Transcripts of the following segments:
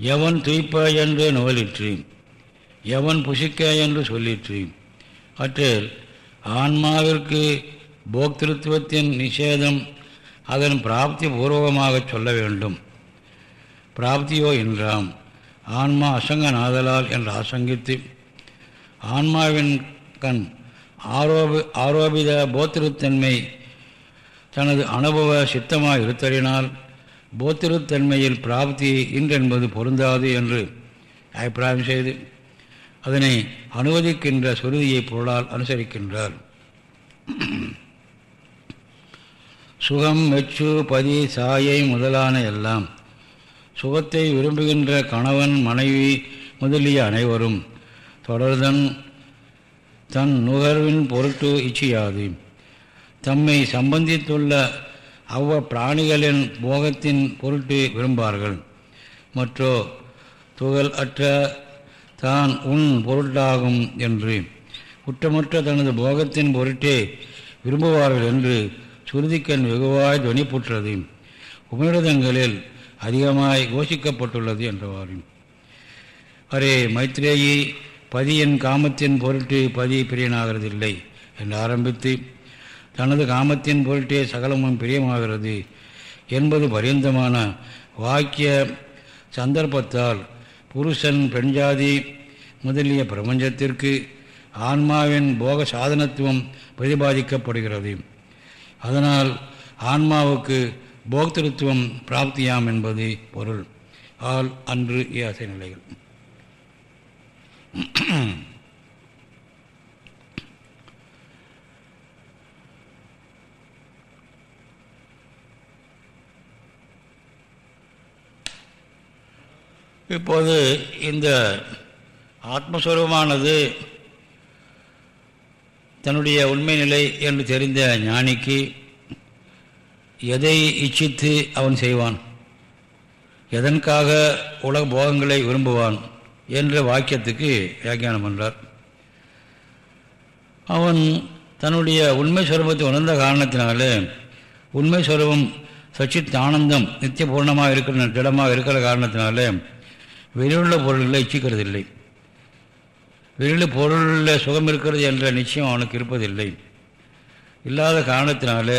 எவன் துய்ப்ப என்று நுவலிற்று எவன் புசிக்க என்று சொல்லிற்று அற்றில் ஆன்மாவிற்கு போக்திருத்துவத்தின் நிஷேதம் அதன் பிராப்தி பூர்வகமாக சொல்ல வேண்டும். பிராப்தியோ என்றாம் ஆன்மா அசங்க நாதலால் என்று ஆசங்கித்து ஆன்மாவின் கண் ஆரோபி ஆரோபித போத்திருத்தன்மை தனது அனுபவ சித்தமாக இருத்தறினால் போத்திருத்தன்மையில் பிராப்தி இன்றென்பது பொருந்தாது என்று அபிப்பிராயம் செய்து அதனை அனுமதிக்கின்ற சுருதியை பொருளால் அனுசரிக்கின்றார். சுகம் மெச்சு பதி சாயை முதலான எல்லாம் சுகத்தை விரும்புகின்ற கணவன் மனைவி முதலிய அனைவரும் தொடர்தன் தன் நுகர்வின் பொருட்டு இச்சியாது. தம்மை சம்பந்தித்துள்ள அவ்வ பிராணிகளின் போகத்தின் பொருட்டு விரும்பார்கள். மற்றோ துகள் அற்ற தான் உன் பொருட்டாகும் என்று குற்றமற்ற தனது போகத்தின் பொருட்டே விரும்புவார்கள் என்று சுருதிக்கண் வெகுவாய் துவனிப்புற்றது. உபநிடதங்களில் அதிகமாய் கோஷிக்கப்பட்டுள்ளது என்றவாறு அரே மைத்ரேயி பதியின் காமத்தின் பொருட்டு பதி பிரியனாகிறதில்லை என்று ஆரம்பித்து தனது காமத்தின் பொருட்டே சகலமும் பிரியமாகிறது என்பது பரியந்தமான வாக்கிய சந்தர்ப்பத்தால் புருஷன் பெண்ஜாதி முதலிய பிரபஞ்சத்திற்கு ஆன்மாவின் போக சாதனத்துவம் பிரதிபாதிக்கப்படுகிறது. அதனால் ஆன்மாவுக்கு போக்திருத்துவம் பிராப்தியாம் என்பது பொருள். ஆள் அன்று ஏசை நிலைகள். இப்போது இந்த ஆத்மஸ்வரூபமானது தன்னுடைய உண்மை நிலை என்று தெரிந்த ஞானிக்கு எதை இச்சித்து அவன் செய்வான்? எதற்காக உலக போகங்களை விரும்புவான்? என்ற வாக்கியத்துக்கு வியாக்கியானம் பண்ணுறார் அவன் தன்னுடைய உண்மை சுரூபத்தை உணர்ந்த காரணத்தினாலே உண்மை சுரூபம் சச்சித் ஆனந்தம் நித்திய பூர்ணமாக இருக்கிற திடமாக இருக்கிற காரணத்தினாலே வெளியுள்ள பொருள்களை இச்சிக்கிறது இல்லை வெளியில் பொருளில் சுகம் இருக்கிறது என்ற நிச்சயம் அவனுக்கு இருப்பதில்லை. இல்லாத காரணத்தினாலே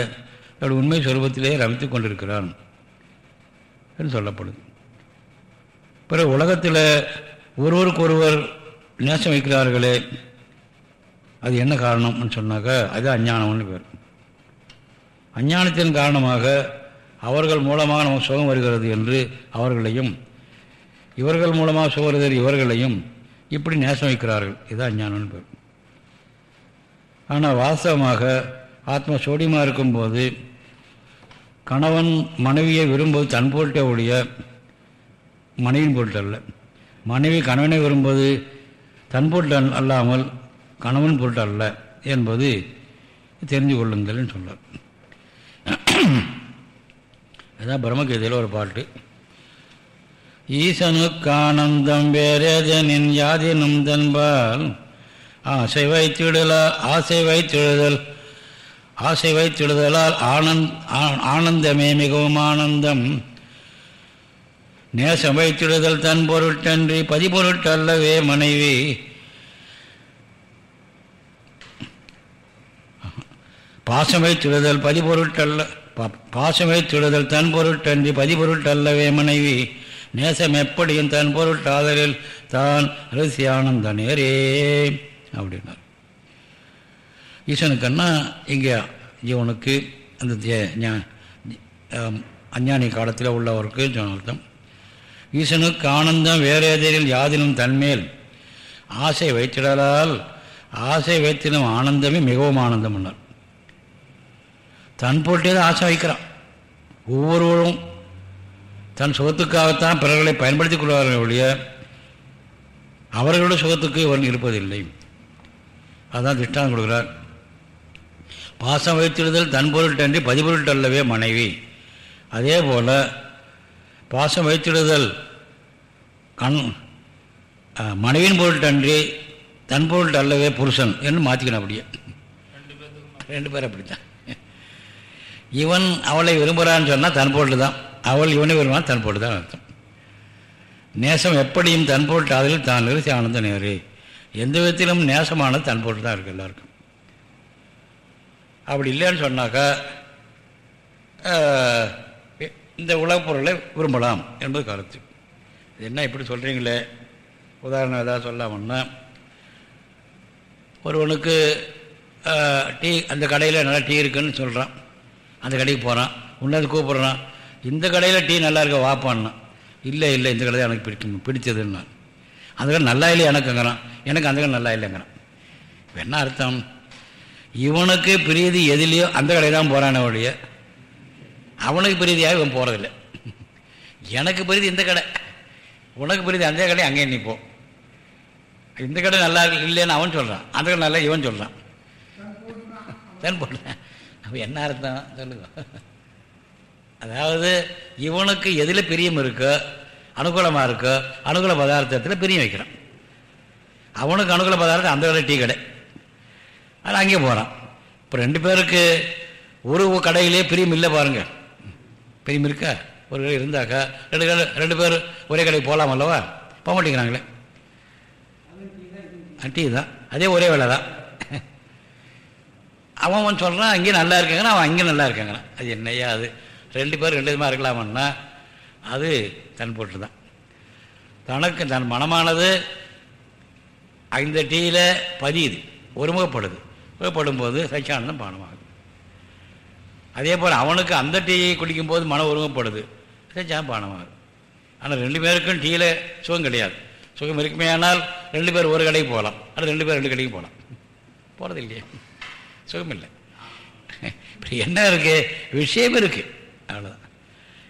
அவள் உண்மை சுரூபத்திலே ரமித்து கொண்டிருக்கிறான் என்று சொல்லப்படுது. பிறகு உலகத்தில் ஒருவருக்கொருவர் நேசம் வைக்கிறார்களே அது என்ன காரணம்னு சொன்னாக்கா அது அஞ்ஞானம்னு பேர். அஞ்ஞானத்தின் காரணமாக அவர்கள் மூலமாக நமக்கு சுகம் வருகிறது என்று அவர்களையும் இவர்கள் மூலமாக சுகம் இவர்களையும் இப்படி நேசம் வைக்கிறார்கள். இதுதான் ஞானம் பேர். ஆனால் வாஸ்தவமாக ஆத்மா சோடியமாக இருக்கும்போது கணவன் மனைவியை விரும்புவது தன் பொருட்டே ஒழிய மனைவியின் பொருட்டு அல்ல மனைவி கணவனை விரும்புவது தன் பொருட்டு அல்லாமல் கணவன் பொருட்டு அல்ல என்பது தெரிஞ்சு கொள்ளுங்கள்னு சொன்னார். அதுதான் பிரம்மகீதையில் ஒரு பாட்டு. ஈசனுக்கானந்தம் வேறேதனின் யாதினும் தன்பால். ஆசை வைத்திடலா ஆசை வைத்திடுதல் ஆசை வைத்திடுதலால் ஆனந்த் ஆனந்தமே மிகவும் ஆனந்தம். நேசம் வைத்திடுதல் தன் பொருட்டன்றி பதிபொருட்டல்லவே மனைவி. பாசம் வைத்திடுதல் பதிபொருட்டல்ல பாசம் வைத்திடுதல் தன் பொருட்டன்றி பதிபொருட்டல்லவே மனைவி. நேசம் எப்படியும் தன் பொருள் பொருட்டாதலில் தான் ரசி ஆனந்த நேரே அப்படின்னார். ஈசனுக்கன்னா இங்கே ஜீவனுக்கு அந்த அஞ்ஞானி காலத்தில் உள்ளவருக்கு அர்த்தம் ஈசனுக்கு ஆனந்தம் வேறேதரில் யாதினும் தன்மேல். ஆசை வைத்திடலால் ஆசை வைத்திடும் ஆனந்தமே மிகவும் ஆனந்தம் பண்ணார் தன் பொருட்டே தான் ஆசை வைக்கிறான். ஒவ்வொருவரும் தன் சுகத்துக்காகத்தான் பிறர்களை பயன்படுத்திக் கொள்வார்கள் ஒழிய அவர்களோட சுகத்துக்கு இவன் இருப்பதில்லை. அதுதான் திஷ்டாந்தம் கொடுக்குறார். பாசம் வைத்திடுதல் தன் பொருட்டன்றி பதிபொருட்டல்லவே மனைவி. அதே போல் பாசம் வைத்திடுதல் கண் மனைவியின் பொருட்டன்றி தன் பொருட்டு அல்லவே புருஷன் என்று மாற்றிக்கணும் அப்படியே. ரெண்டு பேரும் அப்படித்தான். இவன் அவளை விரும்புகிறான்னு சொன்னால் தன் பொருள் தான் அவள் இவனை விரும்பினா தன் போட்டு தான் அர்த்தம். நேசம் எப்படியும் தன் போட்டு அதில் தான் நிறுத்தி ஆனந்த நேரு எந்த விதத்திலும் நேசமானது தன் போட்டு தான் இருக்குது எல்லாருக்கும். அப்படி இல்லைன்னு சொன்னாக்கா இந்த உலகப் பொருளை விரும்பலாம் என்பது கருத்து. என்ன இப்படி சொல்கிறீங்களே உதாரணம் ஏதாவது சொல்லாமன்னா ஒருவனுக்கு டீ அந்த கடையில் நல்லா டீ இருக்குன்னு சொல்கிறான் அந்த கடைக்கு போகிறான் உன்னது கூப்பிட்றான். இந்த கடையில் டீ நல்லா இருக்க? வாப்பான்னா. இல்லை இல்லை இந்த கடையில் எனக்கு பிடிக்கும். பிடிச்சதுன்னா. அந்த கடை நல்லா இல்லை எனக்குங்கிறான். எனக்கு அந்த கடை நல்லா இல்லைங்கிறான். என்ன அர்த்தம்? இவனுக்கு பிரீதி எதுலேயோ அந்த கடை தான் போகிறானே ஒழிய அவனுக்கு பிரீதியாக இவன் போகிறதில்ல எனக்கு பிரீதி இந்த கடை. உனக்கு பிரீதி அந்த கடை அங்கே நிற்போம் இந்த கடை நல்லா இல்லைன்னு அவன் சொல்கிறான் அந்த கடை நல்லா இவன் சொல்கிறான் தான் போடுறேன். அப்போ என்ன அர்த்தம்? சொல்லுங்க. அதாவது இவனுக்கு எதில் பிரியம் இருக்கோ அனுகூலமாக இருக்கோ அனுகூல பதார்த்தத்தில் பிரியம் வைக்கிறான். அவனுக்கு அனுகூல பதார்த்தம் அந்த கடை டீ கடை. அது அங்கே போகிறான் இப்போ ரெண்டு பேருக்கு ஒரு கடையிலே பிரியம் இல்லை பாருங்கள் பிரியம் இருக்கா? ஒரு கடை இருந்தாக்கா ரெண்டு கடை ரெண்டு பேர் ஒரே கடைக்கு போகலாம் அல்லவா? போக மாட்டேங்கிறாங்களே. டீ தான். அதே ஒரே வேலை தான். அவன் அவன் சொல்கிறான் அங்கேயும் நல்லா இருக்காங்கன்னா அவன் அங்கேயும் நல்லா இருக்காங்கண்ணா அது என்னையா அது? ரெண்டு பேர் ரெண்டு விதமாக இருக்கலாமன்னா அது தன் போட்டு தான் தனக்கு தன் மனமானது அந்த டீயில் பதியுது ஒருமுகப்படுது. ஒருமுகப்படும்போது சச்சியானந்தம் பானமாகுது. அதே போல் அவனுக்கு அந்த டீயை குடிக்கும்போது மனம் ஒருமுகப்படுது சச்சியானம் பானமாகுது. ஆனால் ரெண்டு பேருக்கும் டீயில் சுகம் கிடையாது. சுகம் இருக்குமே ஆனால் ரெண்டு பேர் ஒரு கடைக்கு போகலாம். ஆனால் ரெண்டு பேர் ரெண்டு கடைக்கு போகலாம். போகிறது இல்லையே சுகம் இல்லை இப்போ என்ன இருக்குது விஷயம் இருக்குது அவ்வளோதான்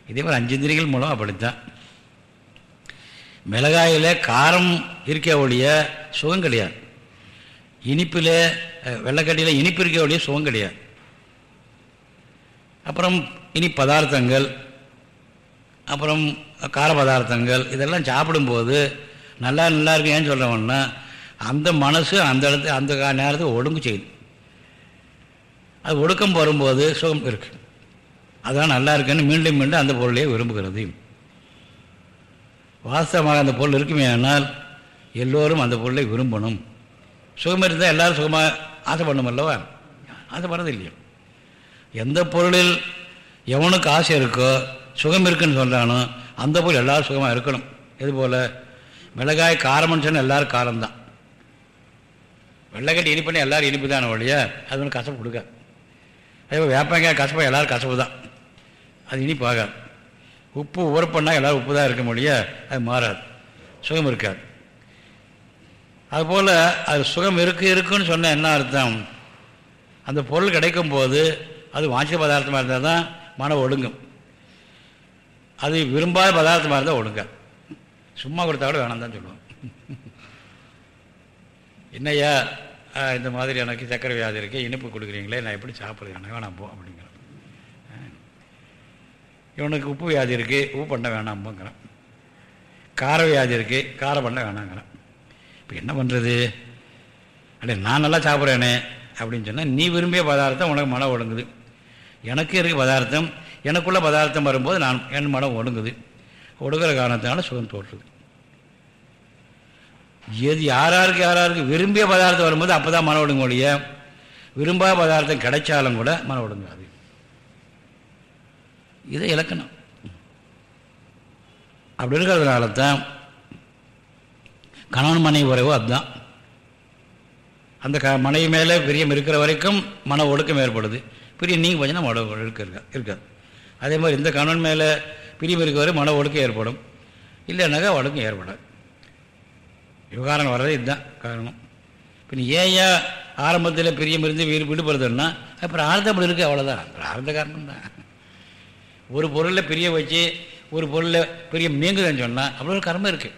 இதே மாதிரி அஞ்சிந்திரிகள் மூலம் அப்படித்தான். மிளகாயில் காரம் இருக்க ஒழிய சுகம் கிடையாது. இனிப்பில் வெள்ளைக்கட்டியில் இனிப்பு இருக்க ஒழிய சுகம் கிடையாது. அப்புறம் இனி பதார்த்தங்கள் அப்புறம் கார பதார்த்தங்கள் இதெல்லாம் சாப்பிடும்போது நல்லா நல்லா இருக்கு ஏன்னு சொல்கிறவன்னா அந்த மனசு அந்த இடத்து அந்த நேரத்துக்கு ஒடுங்கு செய்யுது. அது ஒடுக்கம் வரும்போது சுகம் இருக்குது அதான் நல்லா இருக்குன்னு மீண்டும் மீண்டும் அந்த பொருளையே விரும்புகிறது. வாஸ்தவமாக அந்த பொருள் இருக்குமே ஆனால் எல்லோரும் அந்த பொருளை விரும்பணும். சுகம் இருந்தால் எல்லோரும் சுகமாக ஆசைப்படணும் அல்லவா? ஆசைப்படுறது இல்லையோ. எந்த பொருளில் எவனுக்கு ஆசை இருக்கோ சுகம் இருக்குன்னு சொல்கிறானோ அந்த பொருள் எல்லோரும் சுகமாக இருக்கணும். இது போல்? மிளகாய் காரம்னு சொன்னால் எல்லோரும் காரம்தான் வெள்ளைக்கட்டி இனிப்புன்னு எல்லோரும் இனிப்பு தானே ஒழிய அது ஒன்று கசப்பு கொடுக்க அதே வேப்பங்காய் கசப்பாக எல்லோரும் கசப்பு தான். அது இனிப்பு ஆகாது உப்பு உரப்புன்னா எல்லோரும் உப்பு தான் இருக்க முடியா அது மாறாது. சுகம் இருக்காது. அதுபோல் அது சுகம் இருக்கு இருக்குன்னு சொன்னால் என்ன அர்த்தம்? அந்த பொருள் கிடைக்கும் போது அது வாஞ்சித பதார்த்தமாக இருந்தால் தான் மனம் ஒழுங்கும். அது விரும்பாத பதார்த்தமாக இருந்தால் ஒழுங்காது. சும்மா கொடுத்தா கூட வேணாம் தான் சொல்லுவோம். என்னையா இந்த மாதிரி எனக்கு சக்கரை வியாதி இருக்குது இனிப்பு கொடுக்குறீங்களே நான் எப்படி சாப்பிட்றது? எனக்கு வேணாம் போ அப்படிங்கிறேன் இவனுக்கு உப்பு வியாதி இருக்குது உப்பு பண்ண வேணாம்பங்கிறான். கார வியாதி இருக்குது காரம் பண்ண வேணாங்கிறான். இப்போ என்ன பண்ணுறது அடே நான் நல்லா சாப்பிட்றேனே அப்படின்னு சொன்னால் நீ விரும்பிய பதார்த்தம் உனக்கு மனம் ஒடுங்குது. எனக்கு இருக்க பதார்த்தம் எனக்குள்ள பதார்த்தம் வரும்போது நான் என் மனம் ஒடுங்குது. ஒடுங்குற காரணத்தினால சுகம் தோற்றுது. எது யாராருக்கு யாராருக்கு விரும்பிய பதார்த்தம் வரும்போது அப்போ தான் மன ஒடுங்க ஒழிய விரும்பாத பதார்த்தம் கிடைச்சாலும் கூட மன ஒடுங்காது. இதை இலக்கணம் அப்படி இருக்கிறதுனால தான் கணவன் மனைவி உறவு அதுதான். அந்த க மனைவி மேலே பிரியம் இருக்கிற வரைக்கும் மன ஒழுக்கம் ஏற்படுது. பிரியம் நீங்கள் பார்த்தீங்கன்னா மன ஒழுக்கம் இருக்கா இருக்காது. அதே மாதிரி இந்த கணவன் மேலே பிரியம் இருக்கிற வரை மன ஒழுக்கம் ஏற்படும். இல்லைன்னாக்கா ஒடுக்கம் ஏற்படாது. விவகாரம் வர்றது இதுதான் காரணம். இப்போ நீ ஏயா ஆரம்பத்தில் பிரியம் இருந்து வீடு விடுபடுறதுன்னா அப்புறம் ஆழந்தப்படி இருக்குது அவ்வளோதான் ஆழ்ந்த காரணம் தான் ஒரு பொருளில் பிரிய வச்சு ஒரு பொருளில் பிரியம் நீங்குதுன்னு சொன்னால் அப்படி ஒரு கர்மம் இருக்குது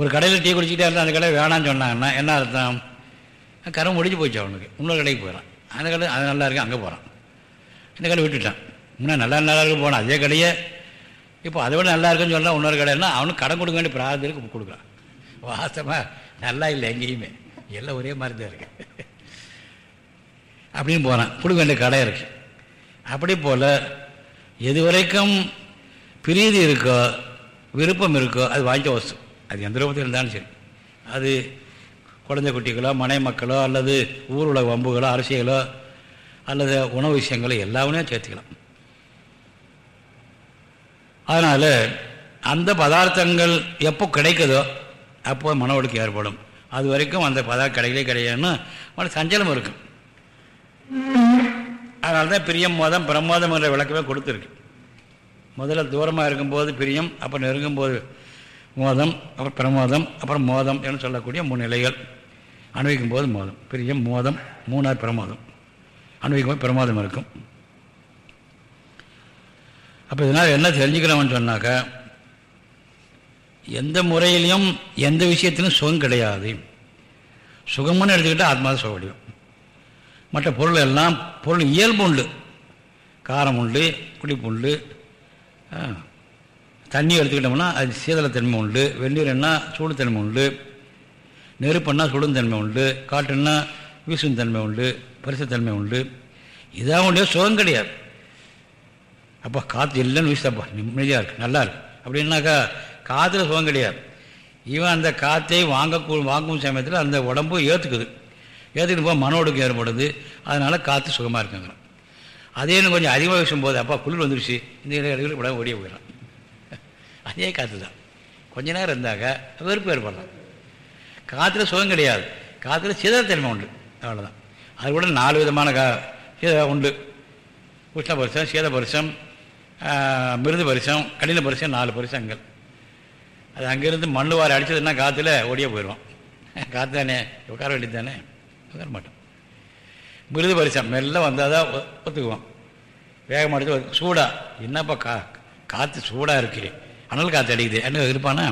ஒரு கடையில் டீ குடிச்சிக்கிட்டே இருந்தால் அந்த கடை வேணான்னு சொன்னாங்கன்னா என்ன அர்த்தம்? கரம் முடிஞ்சு போச்சு அவனுக்கு. இன்னொரு கடைக்கு போகிறான் அந்த கடை அது நல்லா இருக்கு அங்கே போகிறான் இந்த கடை விட்டுட்டான். முன்னே நல்லா நல்லா இருக்கு போனான் அதே கடையை. இப்போ அதை விட நல்லா இருக்குன்னு சொன்னால் இன்னொரு கடைன்னா அவனுக்கு கடன் கொடுக்க வேண்டிய பிரார்த்தத்துக்கு கொடுக்குறான். வாசமாக நல்லா இல்லை எங்கேயுமே. எல்லாம் ஒரே மாதிரி தான் இருக்குது அப்படின்னு போகிறான் கொடுக்க வேண்டிய கடை இருக்குது அப்படி போல் எது வரைக்கும் பிரீதி இருக்கோ விருப்பம் இருக்கோ அது வாங்கிக்க வசு. அது எந்த ரூபத்தில் இருந்தாலும் சரி. அது குழந்தை குட்டிகளோ மனை மக்களோ அல்லது ஊர் உலக வம்புகளோ அரசியலோ அல்லது உணவு விஷயங்களோ எல்லாமே சேர்த்துக்கலாம். அதனால் அந்த பதார்த்தங்கள் எப்போ கிடைக்குதோ அப்போ மன ஒடுக்கம் ஏற்படும். அது வரைக்கும் அந்த பதார்த்தம் கிடைக்கலே கிடையாதுன்னு மன சஞ்சலம் இருக்கும். அதனால தான் பிரியம் மோதம் பிரமோதம் என்ற விளக்கமே கொடுத்துருக்கு. முதல்ல தூரமாக இருக்கும்போது பிரியம் அப்புறம் நெருங்கும்போது மோதம் அப்புறம் பிரமோதம் அப்புறம் மோதம் என்று சொல்லக்கூடிய மூணு நிலைகள். அனுபவிக்கும் போது மோதம். பிரியம் மோதம் மூணாவது பிரமோதம். அனுபவிக்கும் போது பிரமோதம் இருக்கும். அப்போ இதனால் என்ன தெரிஞ்சுக்கிறோம்னு சொன்னாக்கா எந்த முறையிலையும் எந்த விஷயத்திலும் சுகம் கிடையாது. சுகம்னு எடுத்துக்கிட்டால் ஆத்மாதான் சுக மற்ற பொருள் எல்லாம் பொருள் இயல்பு உண்டு. காரம் உண்டு குடிப்பு உண்டு. தண்ணி எடுத்துக்கிட்டோம்னா அது சீதளத்தன்மை உண்டு. வெந்நீர்னா சூடுத்தன்மை உண்டு. நெருப்புன்னா சுடுந்தன்மை உண்டு. காற்றுன்னா வீசும் தன்மை உண்டு. பரிசுத்தன்மை உண்டு. இதாக உண்டு சுகம் கிடையாது. அப்போ காற்று இல்லைன்னு வீசுதப்பா. நிம்மதியாக இருக்குது நல்லா இருக்கு. அப்படின்னாக்கா காற்றுல சுகம் கிடையாது. இவன் அந்த காற்றை வாங்க வாங்கும் சமயத்தில் அந்த உடம்பு ஏற்றுக்குது ஏற்றுக்கிட்டு போக மனோடுக்கு ஏற்படுது. அதனால் காற்று சுகமாக இருக்குங்கிறான் அதே இன்னும் கொஞ்சம் அதிகமாக வீசும்போது அப்பா குளிர் வந்துருச்சு. இந்த இடத்துல உடம்பு ஓடிய போயிடலாம் அதே காற்று தான். கொஞ்ச நேரம் இருந்தாக்க வெறுப்பு ஏற்படலாம். காற்றுல சுகம் கிடையாது. காற்றுல சிதறத்தன்மை உண்டு. அவ்வளோதான் அது கூட நாலு விதமான கா உண்டு. உஷ்ண பரிசம் சீத பரிசம் மிருது பரிசம் கடின பரிசம் நாலு பரிசங்கள். அது அங்கேருந்து மண் வாரி அடித்ததுன்னா காற்றுல ஓடியே போயிடுவோம் காற்று தானே? உட்கார வேண்டியது தானே? உட்கார மாட்டான். மிருது பரிசம் மெல்ல வந்தால் தான் ஒத்துக்குவோம் வேகமாக அடித்து சூடாக என்னப்பா கா காற்று சூடாக இருக்கு. அனல் காற்று அடிக்குது. என்ன இருப்பானா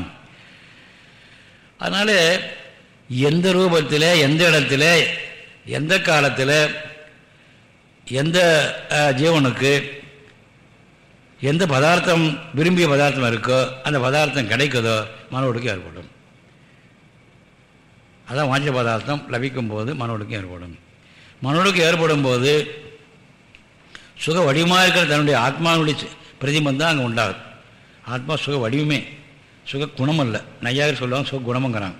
அதனால் எந்த ரூபத்தில் எந்த இடத்துல எந்த காலத்தில் எந்த ஜீவனுக்கு எந்த பதார்த்தம் விரும்பிய பதார்த்தம் இருக்கோ அந்த பதார்த்தம் கிடைக்குதோ மன ஏற்படும். அதான் வாஞ்ச பதார்த்தம் லபிக்கும் போது மனோடுக்கும் ஏற்படும். மனோடுக்கு ஏற்படும் போது சுக வடிவமாக இருக்கிற தன்னுடைய ஆத்மாவுடைய தான் அங்கே உண்டாகுது. ஆத்மா சுக வடிவமே சுக குணம் அல்ல நையாக சொல்லுவாங்க சுக குணமங்கிறான்.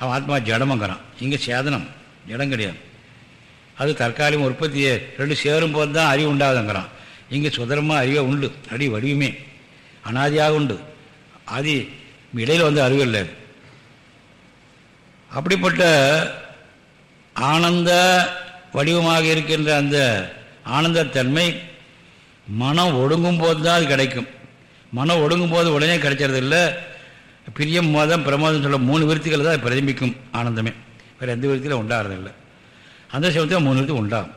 அவன் ஆத்மா ஜடமங்கிறான். இங்கே சேதனம் ஜடம் கிடையாது. அது தற்காலிகம் உற்பத்தியை ரெண்டு சேரும் போது தான் அறிவு உண்டாகுதுங்கிறான். இங்கே சுதரமாக அறிவை உண்டு அடி வடிவமே அனாதியாக உண்டு. ஆதி இடையில் வந்து அறிவு இல்லை. அப்படிப்பட்ட ஆனந்த வடிவமாக இருக்கின்ற அந்த ஆனந்தத்தன்மை மனம் ஒடுங்கும் போது தான் அது கிடைக்கும். மனம் ஒடுங்கும் போது உடனே கிடைச்சதில்லை பிரியம் மோதம் பிரமோதம் சொல்ல மூணு விருத்திகளை தான் பிரதிபிக்கும் ஆனந்தமே. வேறு எந்த விருத்தியில் உண்டாகிறதில்லை. அந்த சமயத்தில் மூணு விருத்தி உண்டாகும்.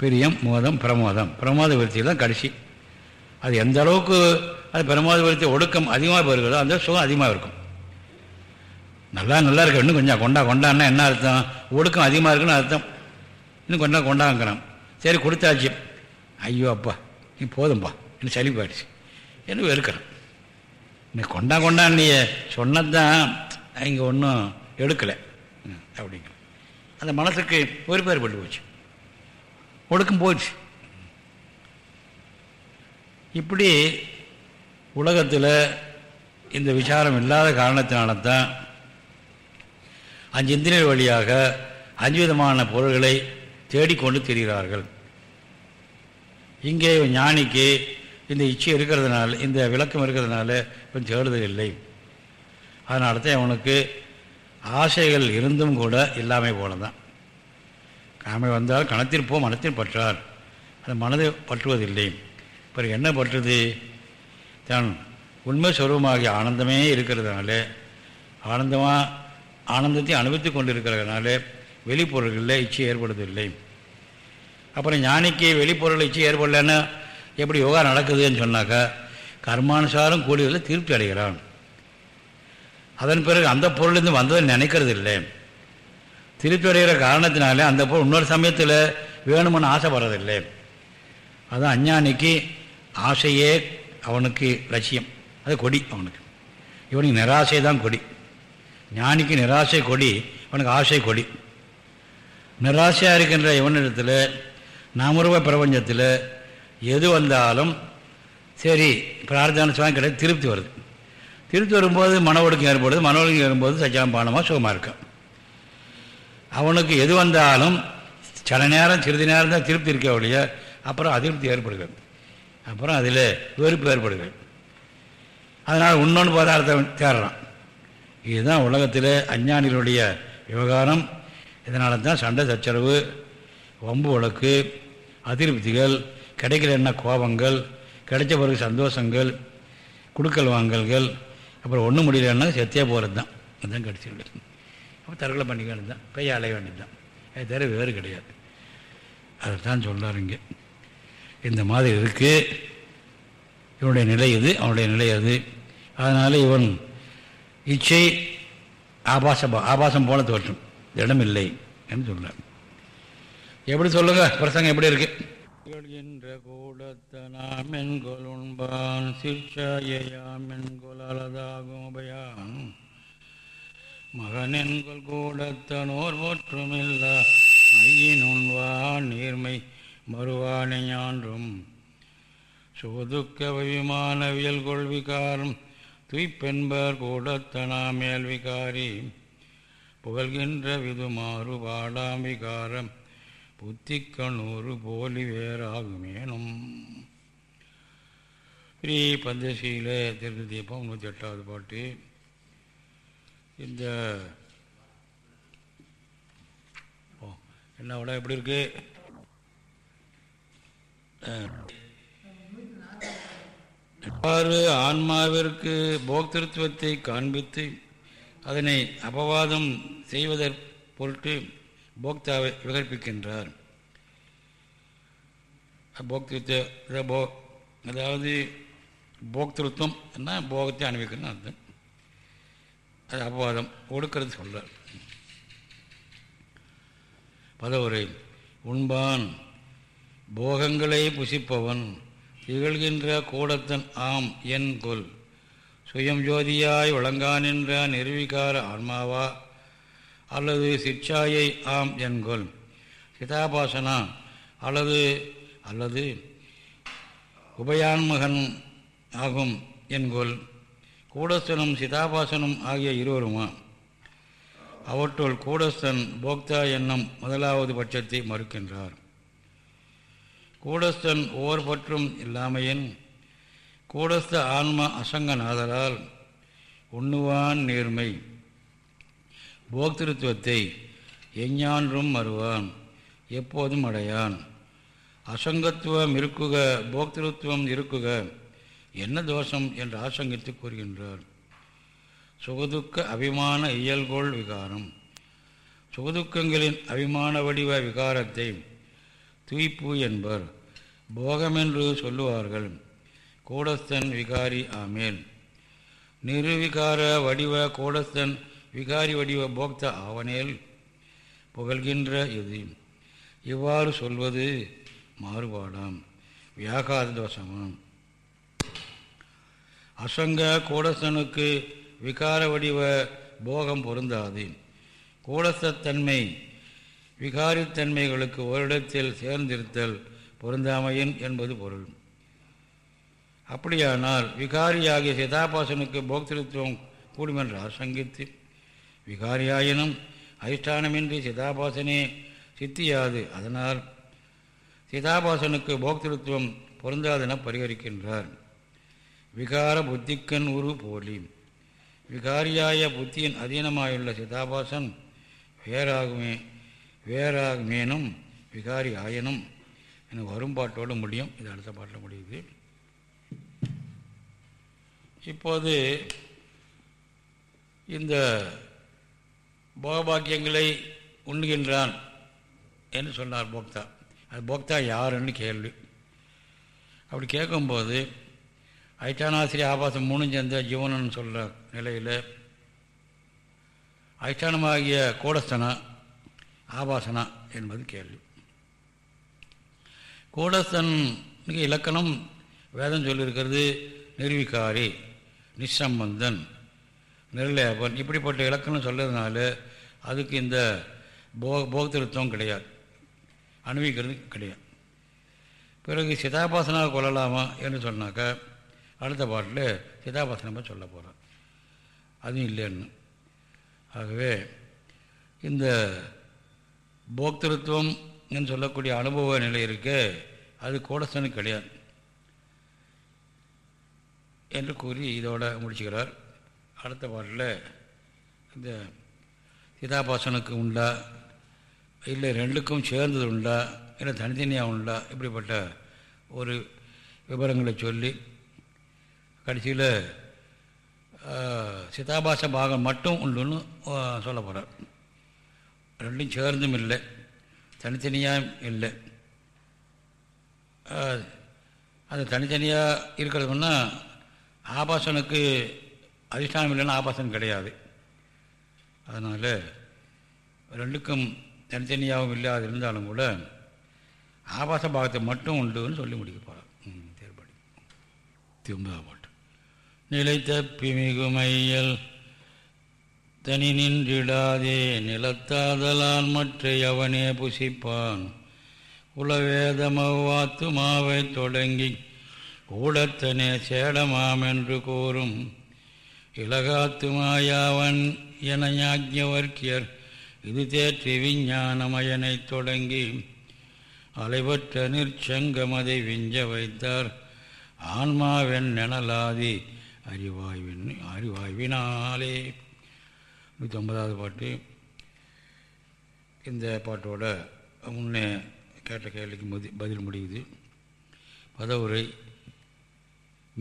பிரியம் மோதம் பிரமோதம். பிரமோத விருத்தி தான் கடைசி. அது எந்த அளவுக்கு அது பிரமோத விருத்தி ஒடுக்கம் அதிகமாக வருகிறதோ அந்த சுகம் அதிகமாக இருக்கும். நல்லா நல்லா இருக்க இன்னும் கொஞ்சம் கொண்டா கொண்டான்னா என்ன அர்த்தம்? ஒடுக்கம் அதிகமாக இருக்குன்னு அர்த்தம். இன்னும் கொண்டா கொண்டாங்கிறான். சரி கொடுத்தாச்சு. ஐயோ அப்பா. நீ போதும்பா. இன்னும் சளி போயிடுச்சு. என்ன வெறுக்கிறேன் நீ கொண்டா கொண்டா நீ சொன்னதான் இங்கே ஒன்றும் எடுக்கலை. அப்படிங்கிற அந்த மனசுக்கு ஒரு பேர் பட்டு போச்சு. ஒடுக்கம் போச்சு இப்படி உலகத்தில் இந்த விசாரம் இல்லாத காரணத்தினால்தான் அஞ்சு இந்திரியர் வழியாக அஞ்சு விதமான பொருள்களை தேடிக்கொண்டு திரிகிறார்கள். இங்கே ஞானிக்கு இந்த இச்சை இருக்கிறதுனால இந்த விளக்கம் இருக்கிறதுனால இவன் தேடுதல் இல்லை அதனால தான் அவனுக்கு ஆசைகள் இருந்தும் கூட இல்லாமல் போனதான் காமை வந்தால் கணத்திற்போம் மனத்தில் பற்றார். அது மனதை பற்றுவதில்லை. பிறகு என்ன பற்றுது? தான் உண்மை சுரூபமாகிய ஆனந்தமே இருக்கிறதுனால ஆனந்தமாக ஆனந்தத்தை அனுபவித்து கொண்டிருக்கிறதுனால வெளிப்பொருள்களில் இச்சை ஏற்படுவதில்லை. அப்புறம் ஞானிக்கு வெளிப்பொருள் இச்சை ஏற்படலைன்னா எப்படி யோகா நடக்குதுன்னு சொன்னாக்கா கர்மானுசாரம் கூடியதில் திருப்தி அடைகிறான். அதன் பிறகு அந்த பொருள்லேருந்து வந்ததை நினைக்கிறது இல்லை திருப்தி அடைகிற காரணத்தினாலே அந்த பொருள் இன்னொரு சமயத்தில் வேணும்னு ஆசைப்படுறதில்லை. அதுதான் அஞ்ஞானிக்கு ஆசையே அவனுக்கு லட்சியம். அது கொடி அவனுக்கு. இவனுக்கு நிராசை தான் கொடி. ஞானிக்கு நிராசை கொடி அவனுக்கு ஆசை கொடி. நிராசையாக இருக்கின்ற இவனிடத்தில் நாமருவ பிரபஞ்சத்தில் எது வந்தாலும் சரி பிரார்த்தனை சுவாமி கிடையாது திருப்தி வருது. திருப்தி வரும்போது மன ஒடுக்கம் ஏற்படுது மன ஒடுக்கம் வரும்போது சச்சாம் பானமாக சுகமாக இருக்கும் அவனுக்கு எது வந்தாலும் சில நேரம் சிறிது நேரம் தான் திருப்தி இருக்க ஒழிய அப்புறம் அதிருப்தி ஏற்படுகிறது. அப்புறம் அதில் வெறுப்பு ஏற்படுகிறது. அதனால் இன்னொன்று பதார்த்தம் தேடுறான். இதுதான் உலகத்தில் அஞ்ஞானிகளுடைய விவகாரம். இதனால தான் சண்டை சச்சரவு வம்பு வழக்கு அதிருப்திகள் கிடைக்கிற என்ன கோபங்கள் கிடைச்ச பிறகு சந்தோஷங்கள் குடுக்கல் வாங்கல்கள் அப்புறம் ஒன்றும் முடியலன்னா செத்தியாக போகிறது தான் அதுதான் கிடச்சிருக்கு அப்போ தற்கொலை பண்ணிக்க வேண்டியது தான் பெய்ய அலைய வேண்டியது தான் அது தவிர வேறு கிடையாது. அதை தான் சொல்கிறார் இங்கே. இந்த மாதிரி இருக்குது இவனுடைய நிலை இது அவனுடைய நிலை அது. அதனால் இவன் இச்சை ஆபாச ஆபாசம் போல தோற்றும் இடமில்லை என்று சொல்கிறார் எப்படி சொல்லுங்க? பிரசங்கம் எப்படி இருக்கு? கேள்கின்ற கூடத்தனாம் என்கொல் உண்பான் சிற்சாயாம் என்கொல் அலதாகும் உபயான் மகன் என்கொல் கூடத்தனோர் ஒற்றுமில்ல ஐயின் உண்வான் நீர்மை மறுவானை ஞான்றும். சுதுக்க விமானவியல் கொள்விகாரம் துய்ப்பென்பர் கூடத்தனா மேல் விகாரி புகழ்கின்ற விதுமாறு பாடாம் விகாரம் புத்திக்கண்ணூறு போலி வேறாகுமேனும். ஸ்ரீ பந்தசீல திரு தீபம் நூற்றி எட்டாவது பாட்டு. இந்த ஓ என்ன விட எப்படி இருக்கு? எவ்வாறு ஆன்மாவிற்கு போக்திருத்துவத்தை காண்பித்து அதனை அபவாதம் செய்வதற் பொருட்டு போக்தாவை விகற்பிக்கின்றார். போக்திருத்த போ அதாவது போக்திருத்தம் என்ன? போகத்தை அனுபவிக்கணும்னு அர்த்தம் அது அபவாதம் ஒடுக்கிறது சொல்கிறார் பதவுரை உண்பான் போகங்களை புசிப்பவன் திகழ்கின்ற கூடத்தன் ஆம் என் கொல். சுயம் ஜோதியாய் வழங்கானின்ற நிர்விகார ஆன்மாவா? அல்லது சிற்சாயை ஆம் என்கொல் சிதாபாசனா அல்லது அல்லது உபயான்மகன் ஆகும் என்கொல் கூடஸ்தனும் சிதாபாசனும் ஆகிய இருவருமா? அவற்றுள் கூடஸ்தன் போக்தா என்னும் முதலாவது பட்சத்தை மறுக்கின்றார். கூடஸ்தன் ஓர் பற்றும் இல்லாமையின் கூடஸ்த ஆன்ம அசங்கநாதரால் உண்ணுவான் நேர்மை. போக்திருத்துவத்தை எஞ்ஞான்றும் மறுவான் எப்போதும் அடையான். அசங்கத்துவம் இருக்குக போக்திருத்துவம் இருக்குக என்ன தோஷம் என்று ஆசங்கித்து கூறுகின்றார். சுகதுக்க அபிமான இயல்கோள் விகாரம். சுகதுக்கங்களின் அபிமான வடிவ விகாரத்தை துய்ப்பு என்பர். போகமென்று சொல்லுவார்கள். கூடஸ்தன் விகாரி ஆமேல் நிருவிகார வடிவ கூடஸ்தன் விகாரி வடிவ போக்த ஆவனேல் புகழ்கின்ற இது. இவ்வாறு சொல்வது மாறுபாடாம். வியாகாத தோஷமாம் அசங்க கூடஸ்தனுக்கு விகார வடிவ போகம் பொருந்தாது. கூடஸ்தன்மை விகாரித்தன்மைகளுக்கு ஓரிடத்தில் சேர்ந்திருத்தல் பொருந்தாமையின் என்பது பொருள். அப்படியானால் விகாரியாகிய சிதாபாசனுக்கு போக்திருத்துவம் கூடுமென்று ஆசங்கித்து விகாரியாயினும் அதிஷ்டானமின்றி சிதாபாசனே சித்தியாது அதனால் சிதாபாசனுக்கு போக்திருத்துவம் பொருந்தாதென பரிகரிக்கின்றார். விகார புத்திக்கன் உரு போலி. விகாரியாய புத்தியின் அதீனமாயுள்ள சிதாபாசன் வேறாகுமே வேறாகுமேனும் விகாரி ஆயனும் என வரும்பாட்டோடு முடியும். இது அடுத்த பாட்டில் முடியுது. இப்போது இந்த போகபாக்கியங்களை உண்ணுகின்றான் என்று சொன்னார் போக்தா. அது போக்தா யாருன்னு கேள்வி. அப்படி கேட்கும்போது ஐட்டானாசிரி ஆபாசம் மூணு சேர்ந்த ஜீவனன்னு சொல்கிற நிலையில் ஐட்டானமாகிய கோடஸ்தனா ஆபாசனா என்பது கேள்வி. கூடஸ்தனுக்கு இலக்கணம் வேதம் சொல்லியிருக்கிறது நிர்விகாரி நிசம்பந்தன் நிர்லேபன். இப்படிப்பட்ட இலக்கணம் சொல்கிறதுனால அதுக்கு இந்த போ போக்திருத்தம் கிடையாது. அனுபவிக்கிறது கிடையாது. பிறகு சிதாபாசனாக கொள்ளலாமா என்று சொன்னாக்கா அடுத்த பாட்டில் சிதாபாசனமாக சொல்ல போகிறார் அதுவும் இல்லைன்னு. ஆகவே இந்த போக்திருத்துவம் என்று சொல்லக்கூடிய அனுபவ நிலை இருக்கு. அது கோடஸ்தனுக்கு கிடையாது. என்று கூறி இதோட முடிச்சுக்கிறார். அடுத்த பாட்டில் இந்த சிதாபாசனுக்கு உண்டா? இல்லை ரெண்டுக்கும் சேர்ந்தது உண்டா? இல்லை தனித்தனியாக உண்டா? இப்படிப்பட்ட ஒரு விவரங்களை சொல்லி கடைசியில் சிதாபாச பாகம் மட்டும் உண்டுன்னு சொல்ல போகிறார் ரெண்டும் சேர்ந்தும் இல்லை. தனித்தனியாக இல்லை. அது தனித்தனியாக இருக்கிறதுன்னா ஆபாசனுக்கு அதிஷ்டானம் இல்லைன்னா ஆபாசனம் கிடையாது. அதனால் ரெண்டுக்கும் தனித்தனியாகவும் இல்லாது இருந்தாலும் கூட ஆபாச பாகத்தை மட்டும் உண்டுன்னு சொல்லி முடிக்க போகிறார் தேர்படி. திரும்ப பாட்டு. நிலைத்த பிமிகுமையல் தனி நின்றிடாதே நிலத்தாதலால் மற்ற அவனே புசிப்பான்? உலவேதமவாத்துமாவை தொடங்கி கூடத்தனே சேடமாம் என்று கூறும். இலகாத்துமாயாவன் என யாஜ்யவர்க்கியர் இது தேற்றி விஞ்ஞானமயனைத் தொடங்கி அலைவற்ற நிற்சங்கமதை விஞ்ச வைத்தார். ஆன்மாவென் நெனலாதி அறிவாய்வின் அறிவாய்வினாலே. நூற்றி ஐம்பதாவது பாட்டு. இந்த பாட்டோட முன்னே கேட்ட கேள்விக்கு மதி பதில் முடியுது. பதவுரை.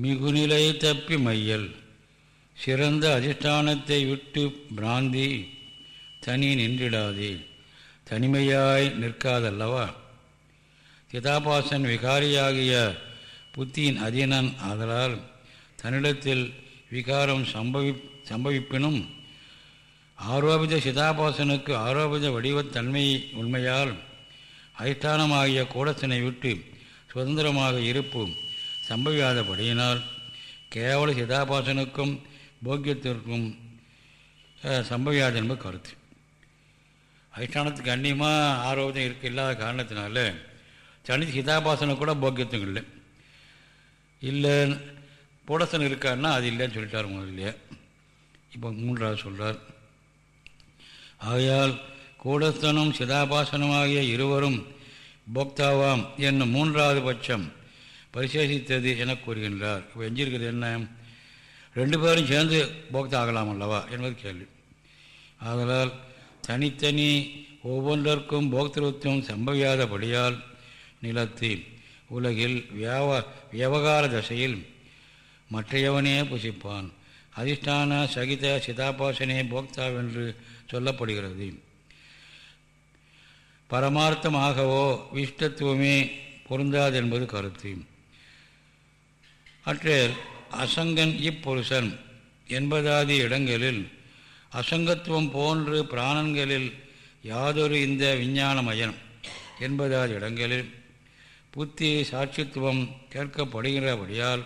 மிகுநிலை தப்பி மையல். சிறந்த அதிஷ்டானத்தை விட்டு பிராந்தி. தனி நின்றிடாதே. தனிமையாய் நிற்காதல்லவா? சிதாபாசன் விகாரியாகிய புத்தியின் அதீனன் ஆதலால் தன்னிடத்தில் விகாரம் சம்பவி சம்பவிப்பினும் ஆரோபித சிதாபாசனுக்கு ஆரோபித வடிவத்தன்மை உண்மையால் அதிஷ்டானமாகிய கூடத்தினை விட்டு சுதந்திரமாக இருப்பு சம்பவியாதபடியினால் கேவல சிதாபாசனுக்கும் போக்கியத்திற்கும் சம்பவியாது என்பது கருத்து. அதிஷ்டானத்துக்கு அந்நியமாக ஆரோக்கியம் இருக்க இல்லாத காரணத்தினால தனி சிதாபாசனம் கூட போக்கியத்தும் இல்லை. இல்லை புடசன் இருக்காருன்னா அது இல்லைன்னு சொல்லிட்டார் முதல்லையே இப்போ மூன்றாவது சொல்கிறார் ஆகையால் கூடஸ்தனும் சிதாபாசனமாகிய இருவரும் போக்தாவாம் என்னும் மூன்றாவது பட்சம் பரிசேஷித்தது என கூறுகின்றார். இப்போ எஞ்சிருக்கிறது என்ன? ரெண்டு பேரும் சேர்ந்து போக்தா ஆகலாம் அல்லவா என்பது கேள்வி. ஆதலால் தனித்தனி ஒவ்வொன்றிற்கும் போக்திருத்துவம் சம்பவியாதபடியால் நிலத்தில் உலகில் வியாவ விவகார தசையில் மற்றையவனே புசிப்பான். அதிஷ்டான சகித சிதாபாசனே போக்தாவென்று சொல்லப்படுகிறது. பரமார்த்தமாகவோ விஷ்டத்துவமே பொருந்தாது என்பது கருத்து. அற்றே அசங்கன் இப்புருஷன் என்பதாதி இடங்களில் அசங்கத்துவம் போன்று பிராணன்களில் யாதொரு இந்த விஞ்ஞானமயன் என்பதாது இடங்களில் புத்தி சாட்சித்துவம் கேட்கப்படுகிறபடியால்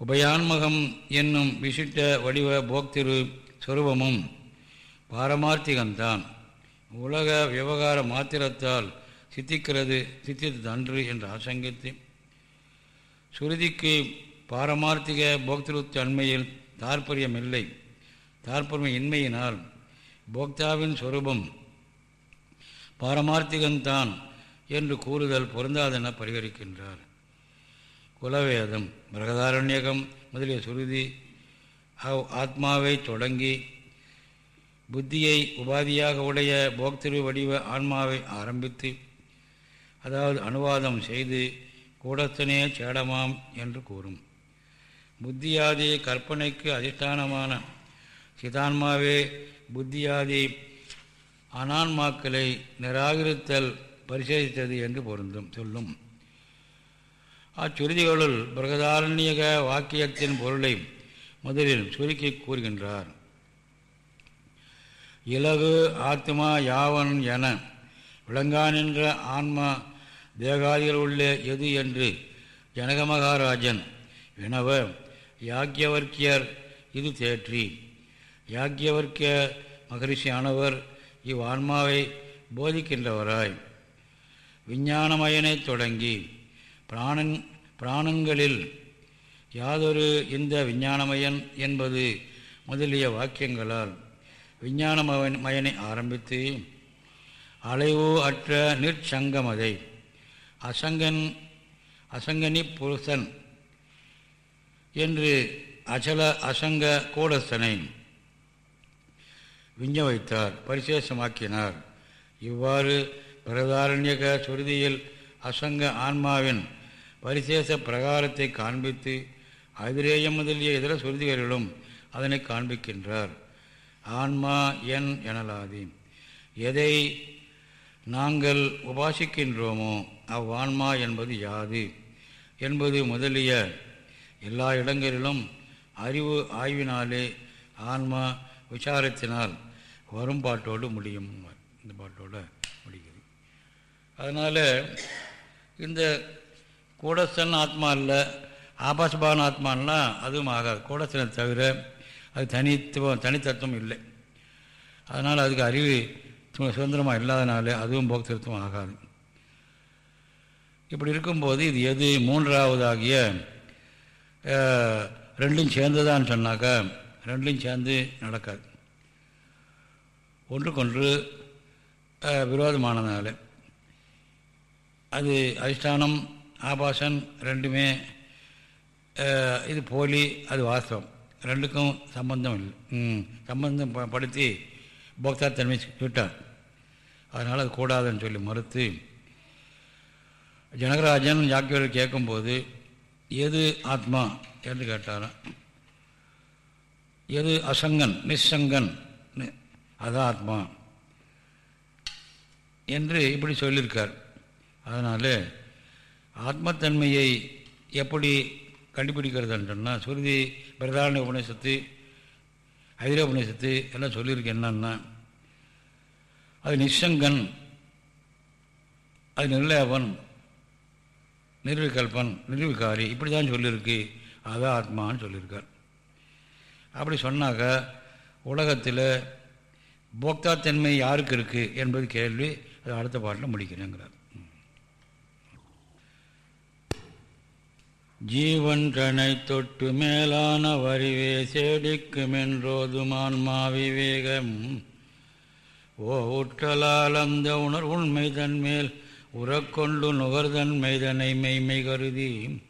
உபயான்மகம் என்னும் விசிட்ட வடிவ போக்திரு சொருபமும் பாரமார்த்திகம்தான். உலக விவகார மாத்திரத்தால் சித்திக்கிறது சித்தித்தது அன்று என்று ஆசங்கித்து சுருதிக்கு பாரமார்த்திக போக்திருத்தன்மையில் தாற்பயமில்லை. தாற்பயம் இன்மையினால் போக்தாவின் சொரூபம் பாரமார்த்திகன்தான் என்று கூறுதல் பொருந்தாதென பரிகரிக்கின்றார். குலவேதம் பிரகதாரண்யகம் முதலிய சுருதி அவ் ஆத்மாவை தொடங்கி புத்தியை உபாதியாக உடைய போக்திரு வடிவ ஆன்மாவை ஆரம்பித்து அதாவது அனுவாதம் செய்து கூடத்தனே சேடமாம் என்று கூறும். புத்தியாதி கற்பனைக்கு அதிஷ்டானமான சிதான்மாவே புத்தியாதி அனான்மாக்களை நிராகரித்தல் பரிசோதித்தது என்று பொருந்தும் சொல்லும். அச்சுருதிகளுள் பிரகதாரண்யக வாக்கியத்தின் பொருளை முதலில் சுருக்கி கூறுகின்றார். இலகு ஆத்மா யாவன் என விளங்கானின்ற ஆன்மா தேகாதிகள் உள்ள எது என்று ஜனக மகாராஜன் வினவ யாக்கியவர்க்கியர் இது தேற்றி. யாக்கியவர்க்கிய மகரிஷியானவர் இவ் ஆன்மாவை போதிக்கின்றவராய். விஞ்ஞானமயனை தொடங்கி பிராணன் பிராணங்களில் யாதொரு இந்த விஞ்ஞானமயன் என்பது முதலிய வாக்கியங்களால் விஞ்ஞானமயன் மயனை ஆரம்பித்து அலைவு அற்ற நிற்சங்கமதை. அசங்கன் அசங்கனி புருஷன் என்று அச்சல அசங்க கூடஸ்தனை விஞ்ச வைத்தார் பரிசேஷமாக்கினார். இவ்வாறு பிரதாரண்யக சுருதியில் அசங்க ஆன்மாவின் பரிசேஷ பிரகாரத்தை காண்பித்து அதிரேயம் முதலிய இதர சுருதிகளிலும் அதனை காண்பிக்கின்றார். ஆன்மா என் எனலாதி எதை நாங்கள் உபாசிக்கின்றோமோ அவ்வான்மா என்பது யாது? என்பது முதலிய எல்லா இடங்களிலும் அறிவு ஆய்வினாலே ஆன்மா விசாரத்தினால் வரும் பாட்டோடு முடியும். இந்த பாட்டோடு முடிகிறது. அதனால் இந்த கூடஸ்தன் ஆத்மா இல்லை ஆபாசபான ஆத்மானா அதுவும் ஆகாது. கூடஸ்தனை தவிர அது தனித்துவம் தனித்தத்துவம் இல்லை. அதனால் அதுக்கு அறிவு சுதந்திரமாக இல்லாதனால அதுவும் போக்திருத்தம் ஆகாது. இப்படி இருக்கும்போது இது எது மூன்றாவதாகிய ரெண்டும் சேர்ந்ததான்னு சொன்னாக்கா ரெண்டும் சேர்ந்து நடக்காது. ஒன்றுக்கொன்று விரோதமானதுனால. அது அதிஷ்டானம் ஆபாசன் ரெண்டுமே இது போலி அது வாஸ்தவம். ரெண்டுக்கும் சம்பந்தம் இல்லை. சம்பந்தம் படுத்தி போக்தாத்தன்மை விட்டார். அதனால் அது கூடாதுன்னு சொல்லி மறுத்து ஜனகராஜன் யாக்கியவர் கேட்கும்போது எது ஆத்மா? என்று கேட்டாராம். எது அசங்கன்? நிசங்கன். அதான் ஆத்மா. என்று இப்படி சொல்லியிருக்கார். அதனால் ஆத்மத்தன்மையை எப்படி கண்டுபிடிக்கிறதுன்னு சொன்னால் சுருதி பிரதான உபநிஷத்து ஐர உபநிஷத்து எல்லாம் சொல்லியிருக்கு என்னன்னா அது நிசங்கன் அது நிர்லேபன் நிர்விகல்பன் நிர்விகாரி இப்படி தான் சொல்லியிருக்கு. அதான் ஆத்மான்னு சொல்லியிருக்கார். அப்படி சொன்னாக்க உலகத்தில் போக்தாத்தன்மை யாருக்கு இருக்குது என்பது கேள்வி அது அடுத்த பாட்டில் முடிக்கிறேங்கிறார். ஜீவன் தனை தொட்டு மேலான வரிவே சேடிக்கும் என்றோதும் விவேகம். ஓ உற்றலால் அந்த உணர் உண்மை தன்மேல் உறக்கொண்டு நுகர்தன் மைதனை மெய்மை கருதி.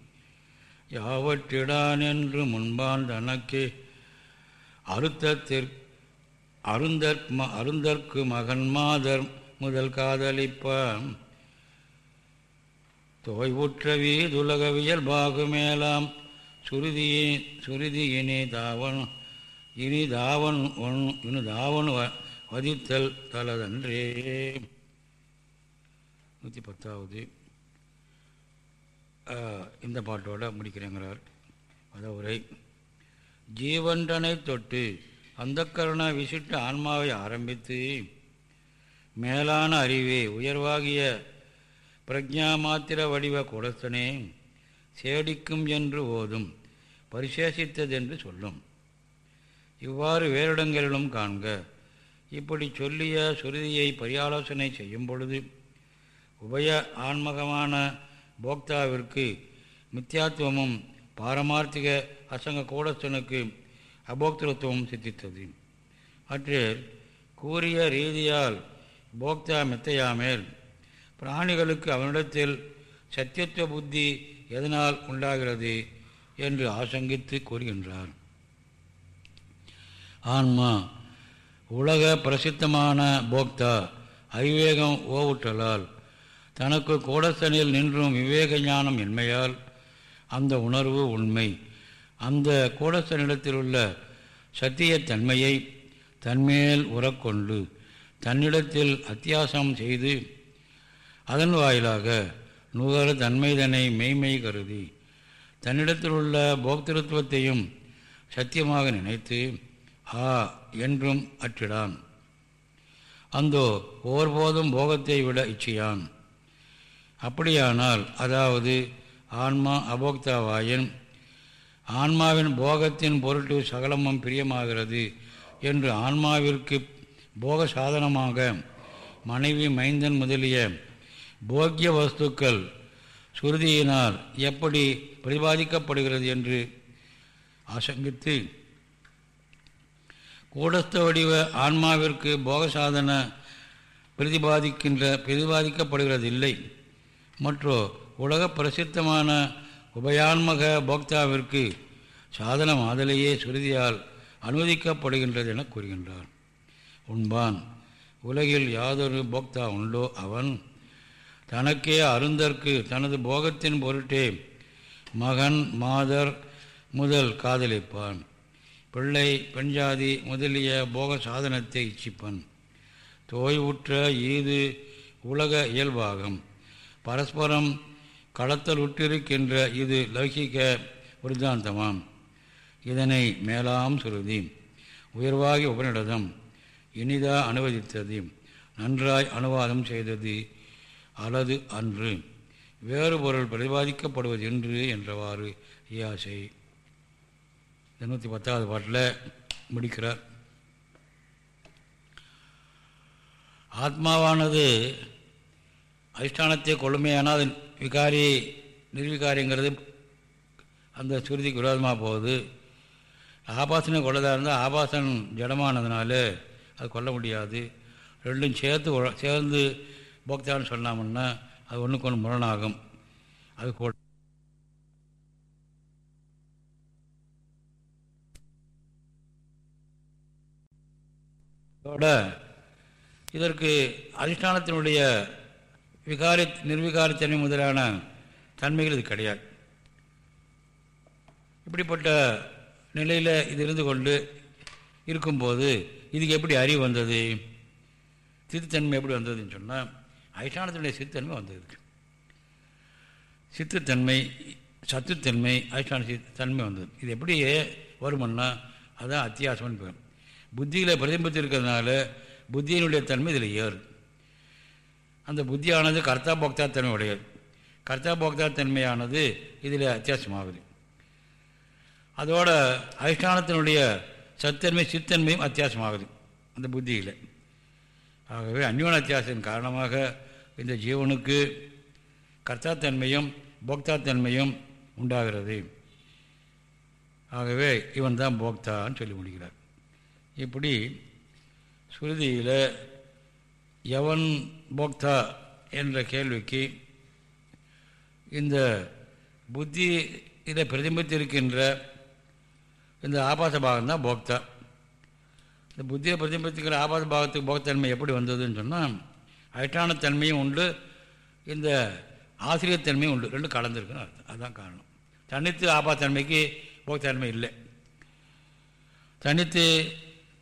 யாவற்றிடான் என்று முன்பான் தனக்கு அருத்தத்திற்கு அருந்தற் அருந்தற்கு மகன் மாதர் முதல் காதலிப்பான். தோய்வுற்ற வீதுலகவியல் பாகுமேலாம். சுருதியே சுருதி இனி தாவன் இனி தாவன் இனி தாவன் வதித்தல் தலதன்றே. நூற்றி பத்தாவது இந்த பாட்டோட முடிக்கிறேங்கிறார். அதவுரை ஜீவன்றனை தொட்டு அந்த கருண விசிட்டு ஆன்மாவை ஆரம்பித்து மேலான அறிவே உயர்வாகிய பிரஜா மாத்திர வடிவ குலத்தனே சேடிக்கும் என்று ஓதும் பரிசேஷித்ததென்று சொல்லும். இவ்வாறு வேறிடங்களிலும் காண்க. இப்படி சொல்லிய சுருதியை பரியாலோசனை செய்யும் பொழுது உபய ஆன்மகமான போக்தாவிற்கு மித்யாத்துவமும் பாரமார்த்திக அசங்க கூடஸ்தனுக்கு அபோக்திருத்துவம் சித்தித்தது. அற்றில் கூறிய ரீதியால் போக்தா மித்தையாமேல் பிராணிகளுக்கு அவனிடத்தில் சத்தியத்துவ புத்தி எதனால் உண்டாகிறது என்று ஆசங்கித்து கூறுகின்றார். ஆன்மா உலக பிரசித்தமான போக்தா அவிவேகம் ஓவுற்றலால் தனக்கு கூடத்தனில் நின்றும் விவேக ஞானம் இன்மையால் அந்த உணர்வு உண்மை. அந்த கூடத்தனிடத்தில் உள்ள சத்தியத்தன்மையை தன்மேல் உறக்கொண்டு தன்னிடத்தில் அத்தியாசம் செய்து அதன் வாயிலாக நுகர தன்மைதனை மெய்மை கருதி தன்னிடத்தில் உள்ள போக்திருத்துவத்தையும் சத்தியமாக நினைத்து ஆ என்றும் அற்றிடான். அந்தோ ஒருபோதும் போகத்தை விட இச்சையான். அப்படியானால் அதாவது ஆன்மா அபோக்தாவாயின் ஆன்மாவின் போகத்தின் பொருட்டு சகலமும் பிரியமாகிறது என்று ஆன்மாவிற்கு போக சாதனமாக மனைவி மைந்தன் முதலிய போக்கிய வஸ்துக்கள் சுருதியினால் எப்படி பிரதிபாதிக்கப்படுகிறது என்று ஆசங்கித்து கூடஸ்த வடிவ ஆன்மாவிற்கு போக சாதன பிரதிபாதிக்கின்ற பிரதிபாதிக்கப்படுகிறதில்லை. மற்றும் உலக பிரசித்தமான உபயான்மக போக்தாவிற்கு சாதன மாதலையே சுருதியால் அனுமதிக்கப்படுகின்றது என கூறுகின்றார். உண்பான் உலகில் யாதொரு போக்தா உண்டோ அவன்? தனக்கே அருந்தற்கு தனது போகத்தின் பொருட்டே மகன் மாதர் முதல் காதலிப்பான். பிள்ளை பெண்ஜாதி முதலிய போக சாதனத்தை இச்சிப்பன். தோய்வுற்ற ஈது உலக இயல்பாகும். பரஸ்பரம் கடத்தல் உற்றிருக்கின்ற இது லௌகிக விருத்தாந்தமாம். இதனை மேலாம் சுருதி உயர்வாகி உபனிடதம் இனிதா அனுவதித்தது நன்றாய் அனுவாதம் செய்தது அல்லது அன்று. வேறு பொருள் பிரதிபாதிக்கப்படுவது என்று என்றவாறு இயாசை. எண்ணூற்றி பத்தாவது பாட்டில் முடிக்கிறார். ஆத்மாவானது அதிஷ்டானத்தை கொள்ளுமையானால் அது விகாரி நிர்விகாரிங்கிறது அந்த சுருதிக்கு விரோதமாக போகுது. ஆபாசனை கொள்ளதாக இருந்தால் ஆபாசன் ஜடமானதுனால அது கொல்ல முடியாது. ரெண்டும் சேர்த்து சேர்ந்து போக்தான்னு சொன்னாமுன்னா அது ஒன்றுக்கு ஒன்று முரணாகும். அது கூட அதோட இதற்கு அதிஷ்டானத்தினுடைய விகாரி நிர்விகாரத்தன்மை முதலான தன்மைகள் இது கிடையாது. இப்படிப்பட்ட நிலையில் இது இருந்து கொண்டு இருக்கும்போது இதுக்கு எப்படி அறிவு வந்தது? திருத்தன்மை எப்படி வந்ததுன்னு சொன்னால் அதிஷ்டானத்தினுடைய சித்தன்மை வந்திருக்கு. சித்துத்தன்மை சத்துத்தன்மை அதிஷ்டான தன்மை வந்தது. இது எப்படி வருமன்னா அதுதான் அத்தியாசம்னு பேர் புத்தியில் பிரதிபித்து இருக்கிறதுனால புத்தியினுடைய தன்மை இதில் ஏறு. அந்த புத்தியானது கர்த்தா போக்தா தன்மை உடையது. கர்த்தா போக்தா தன்மையானது இதில் அத்தியாசமாகுது. அதோட அதிஷ்டானத்தினுடைய சத்தன்மை சித்தன்மையும் அத்தியாசமாகுது. அந்த புத்தியில். ஆகவே அந்யோன அத்தியாசத்தின் காரணமாக இந்த ஜீவனுக்கு கர்த்தாத்தன்மையும் போக்தாத்தன்மையும் உண்டாகிறது. ஆகவே இவன் தான் போக்தான்னு சொல்லி முடிக்கிறார். இப்படி ஸ்ருதியில் எவன் போக்தா என்ற கேள்விக்கு இந்த புத்தி இதை பிரதிபலித்திருக்கின்ற இந்த ஆபாச பாகம் தான் போக்தா. இந்த புத்தியை பிரதிபலித்துக்கிற ஆபாச பாகத்துக்கு போக்தன்மை எப்படி வந்ததுன்னு சொன்னால் அதிஷ்டானத்தன்மையும் உண்டு இந்த ஆசிரியத்தன்மையும் உண்டு. ரெண்டும் கலந்துருக்குன்னு அர்த்தம். அதுதான் காரணம். தனித்து ஆபாத்தன்மைக்கு போக்தன்மை இல்லை. தனித்து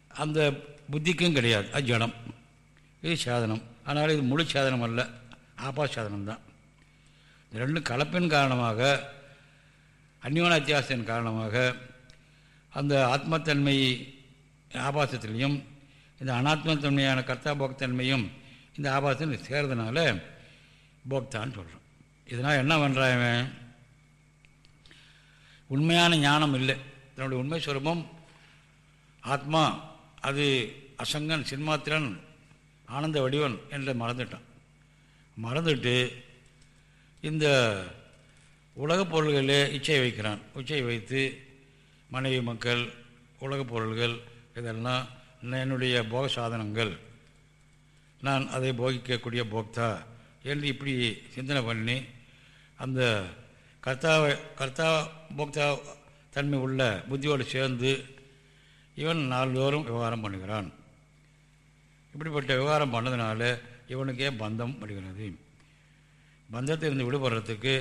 அந்த புத்திக்கும் கிடையாது. அது ஜடம். இது சாதனம். அதனால் இது முழு சாதனம் அல்ல. ஆபா சாதனம் தான். இந்த ரெண்டும் கலப்பின் காரணமாக அந்யோன அத்தியாசத்தின் காரணமாக அந்த ஆத்மத்தன்மை ஆபாசத்திலையும் இந்த அனாத்மத்தன்மையான கர்த்தா போக்தன்மையும் இந்த ஆபாசத்தில் சேர்றதுனால போக்தான்னு சொல்கிறோம் இதனால் என்ன பண்ணுறான் உண்மையான ஞானம் இல்லை. தன்னுடைய உண்மை சுரூபம் ஆத்மா அது அசங்கன் சின்மாத்திரன் ஆனந்த வடிவன் என்று மறந்துட்டான். மறந்துட்டு இந்த உலகப் பொருள்களில் இச்சை வைக்கிறான். இச்சை வைத்து மனைவி மக்கள் உலகப் பொருள்கள் இதெல்லாம் என்னுடைய போக சாதனங்கள் நான் அதை போகிக்கக்கூடிய போக்தா என்று இப்படி சிந்தனை பண்ணி அந்த கர்த்தாவை கர்த்தா போக்தா தன்மை உள்ள புத்தியோடு சேர்ந்து இவன் நாள்தோறும் விவகாரம் பண்ணுகிறான். இப்படிப்பட்ட விவகாரம் பண்ணதுனால இவனுக்கே பந்தம் வருகிறது பந்தத்திலிருந்து விடுபடுறதுக்கு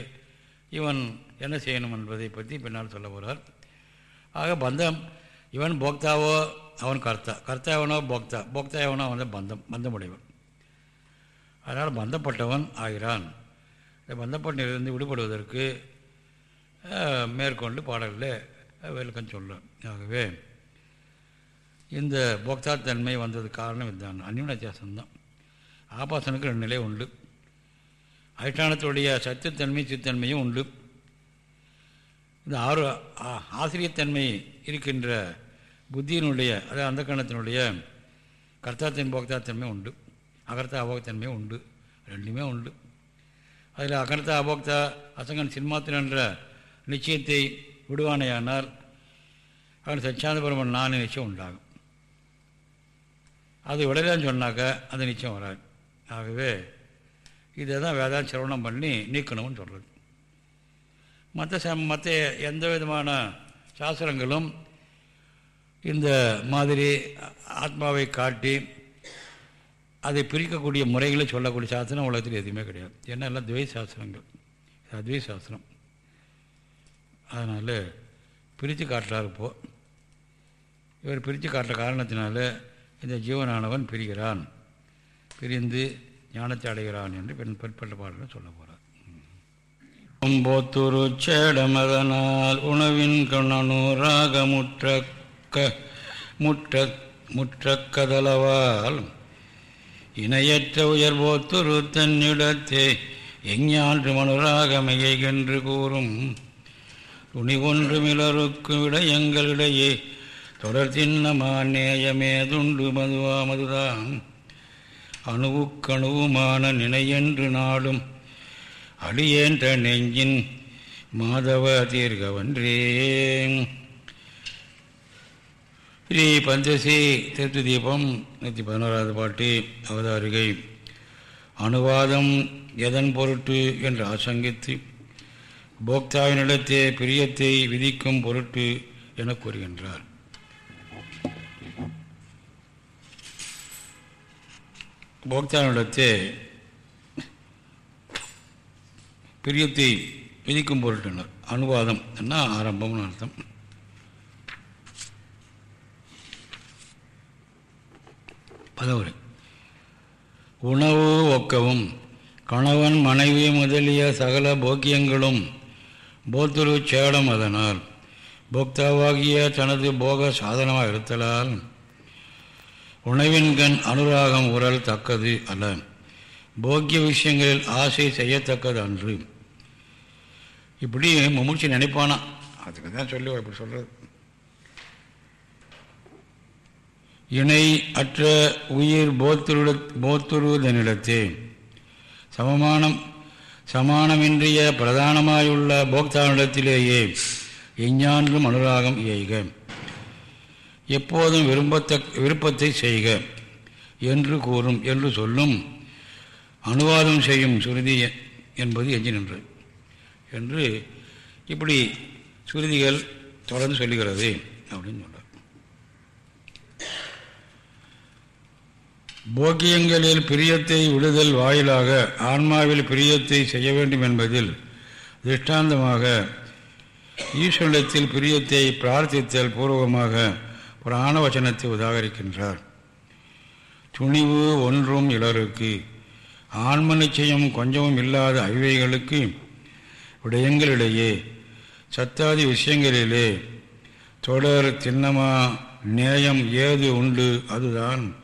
இவன் என்ன செய்யணும் என்பதை பற்றி பின்னால் சொல்ல போகிறார் ஆக பந்தம் இவன் போக்தாவோ அவன் கர்த்தா கர்த்தாவனோ போக்தா போக்தா எவனோ அவன் பந்தம் பந்தமுடையவன். அதனால் பந்தப்பட்டவன் ஆகிறான். இந்த பந்தப்பட்டிலிருந்து விடுபடுவதற்கு மேற்கொண்டு பாடலில் விளக்கம் சொல்கிறேன் ஆகவே இந்த போக்தாத்தன்மை வந்தது காரணம் இதுதான். அந்நிய ஆபாசனுக்கு ரெண்டு நிலை உண்டு. அதிஷ்டானத்துடைய சத்தியத்தன்மை சித்தன்மையும் உண்டு. இந்த ஆறு ஆசிரியத்தன்மை இருக்கின்ற புத்தியினுடைய அதாவது அந்த கணத்தினுடைய கர்த்தாத்தின் போக்தாத்தன்மை உண்டு. அகர்த்தா அபோகத்தன்மையும் உண்டு. ரெண்டுமே உண்டு. அதில் அகர்த்தா அபோக்தா அசங்கன் சின்மாத்திரன் என்ற நிச்சயத்தை விடுவானேயானால் அவன் சச்சாந்த பிரமன் நான் நிச்சயம் உண்டாகும். அது விடலன்னு சொன்னாக்கா அந்த நிச்சயம் வராது. ஆகவே இதை தான் வேதாந்த சிரவணம் பண்ணி நீக்கணும்னு சொல்கிறது மற்ற ச மற்ற எந்த விதமான சாஸ்திரங்களும் இந்த மாதிரி ஆத்மாவை காட்டி அதை பிரிக்கக்கூடிய முறைகளை சொல்லக்கூடிய சாஸ்திரம் உலகத்தில் எதுவுமே கிடையாது. ஏன்னா எல்லாம் துவை சாஸ்திரங்கள் அத்வை சாஸ்திரம் அதனால் பிரித்து காட்டுறார் இப்போது இவர் பிரித்து காட்டுற காரணத்தினால இந்த ஜீவனானவன் பிரிகிறான். பிரிந்து ஞானத்தை அடைகிறான் என்று பெண் பிற்பட்ட பாடல்கள் சொல்ல போகிறார் போத்துரு சேடமதனால் உணவின் கண்ணனூராக முற்றக்க முற்ற முற்றக்கதளவால் இணையற்ற உயர்வோத்துரு தன்னிடத்தே எஞ்ஞான்று மனுராகமையை என்று கூறும். ஒன்று மிளருக்கு விட எங்களிடையே தொடர் தின்னமா நேயமே துண்டு மதுவா மதுதான் அணுவுக்கணுவுமான நினையென்று நாளும் அடியேன்ற நெஞ்சின் மாதவ தீர்கவன்றே ஸ்ரீ பஞ்சசி திருத்து தீபம் நூற்றி பதினோராவது பாட்டு அவதாரிகை. அனுவாதம் எதன் பொருட்டு என்று ஆசங்கித்து போக்தாவினிடத்தே பிரியத்தை விதிக்கும் பொருட்டு என கூறுகின்றார். போக்தாவினிடத்தே பிரியத்தை விதிக்கும் பொருட்டுனர். அனுவாதம் என்ன ஆரம்பம்னு அர்த்தம்? பதவுரை. உணவு ஒக்கவும் கணவன் மனைவி முதலிய சகல போக்கியங்களும் போத்துரு சேடம் அதனால் போக்தாவாகிய தனது போக சாதனமாக இருத்தலால் உணவின் கண் அனுராகம் உரல் தக்கது அல்ல. போக்கிய விஷயங்களில் ஆசை செய்யத்தக்கது அன்று. இப்படி முமுழ்ச்சி நினைப்பானா? அதுக்கு தான் சொல்லி இப்படி சொல்கிறது இணை அற்ற உயிர் போத்துருட போத்துருவதனிடத்தே சமமானம் சமானமின்றிய பிரதானமாயுள்ள போக்தானிடத்திலேயே எஞ்ஞான்றும் அனுராகம் இயைக. எப்போதும் விரும்பத்த விருப்பத்தை செய்க என்று கூறும் என்று சொல்லும் அனுவாதம் செய்யும் சுருதி என்பது எஞ்சி நின்று. என்று இப்படி சுருதிகள் தொடர்ந்து சொல்லுகிறது அப்படின்னு சொல்கிறார் போக்கியங்களில் பிரியத்தை விடுதல் வாயிலாக ஆன்மாவில் பிரியத்தை செய்ய வேண்டும் என்பதில் திருஷ்டாந்தமாக ஈஸ்வரத்தில் பிரியத்தை பிரார்த்தித்தல் பூர்வமாக புராண வச்சனத்தை உதாகரிக்கின்றார். துணிவு ஒன்றும் இளருக்கு ஆன்ம நிச்சயம் கொஞ்சமும் இல்லாத அவைகளுக்கு விடயங்களிடையே சத்தாதி விஷயங்களிலே தொடர் திண்ணமா நேயம் ஏது உண்டு அதுதான்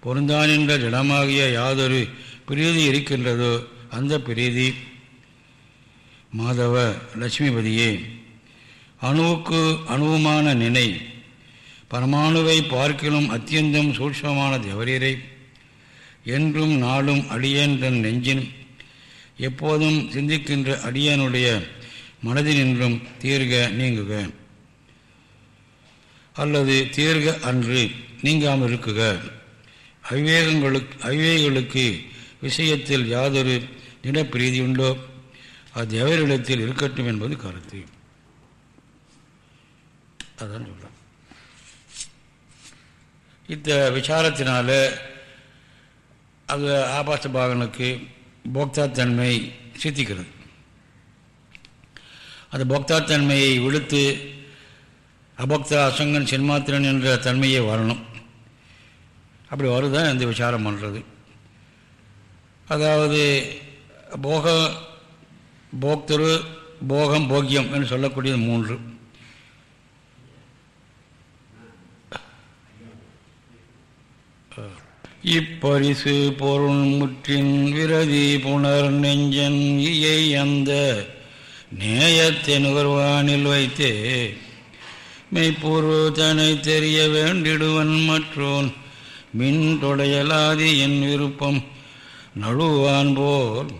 பொருந்தான் என்ற ஜடமாகிய யாதொரு பிரீதி இருக்கின்றதோ அந்த பிரீதி. மாதவ லட்சுமிபதியே அணுவுக்கு அணுவுமான நினை பரமாணுவை பார்க்கிலும் அத்தியந்தம் சூட்சமான தேவரீரை என்றும் நாளும் அடியேன் தன் நெஞ்சின் எப்போதும் சிந்திக்கின்ற அடியனுடைய மனதினின்றும் தீர்க நீங்குக. அல்லது தீர்க அன்று நீங்காமல் இருக்குக அவிவேகங்களுக்கு அவிவேகங்களுக்கு விஷயத்தில் யாதொரு திடப்பிரீதி உண்டோ அது எவரிடத்தில் இருக்கட்டும் என்பது கருத்து. அதான் சொல்கிறேன் இந்த விசாரத்தினால அது ஆபாச பாகனுக்கு போக்தாத்தன்மை சித்திக்கிறது. அந்த போக்தாத்தன்மையை விடுத்து அபோக்தா அசங்கன் சின்மாத்திரன் என்ற தன்மையை வரணும் அப்படி வருதான் இந்த விசாரம் பண்ணுறது அதாவது போக போக்தரு போகம் போக்கியம் என்று சொல்லக்கூடியது மூன்று. இப்பரிசு பொருள் முற்றின் விரதி புனர் நெஞ்சன் இயை அந்த நேயத்தை நுகர்வானில் வைத்தே. மெய்ப்பொரு தனை தெரிய வேண்டிடுவன் மற்றோன் மின் தொடையலாதி என் விருப்பம். நழுவான் போல்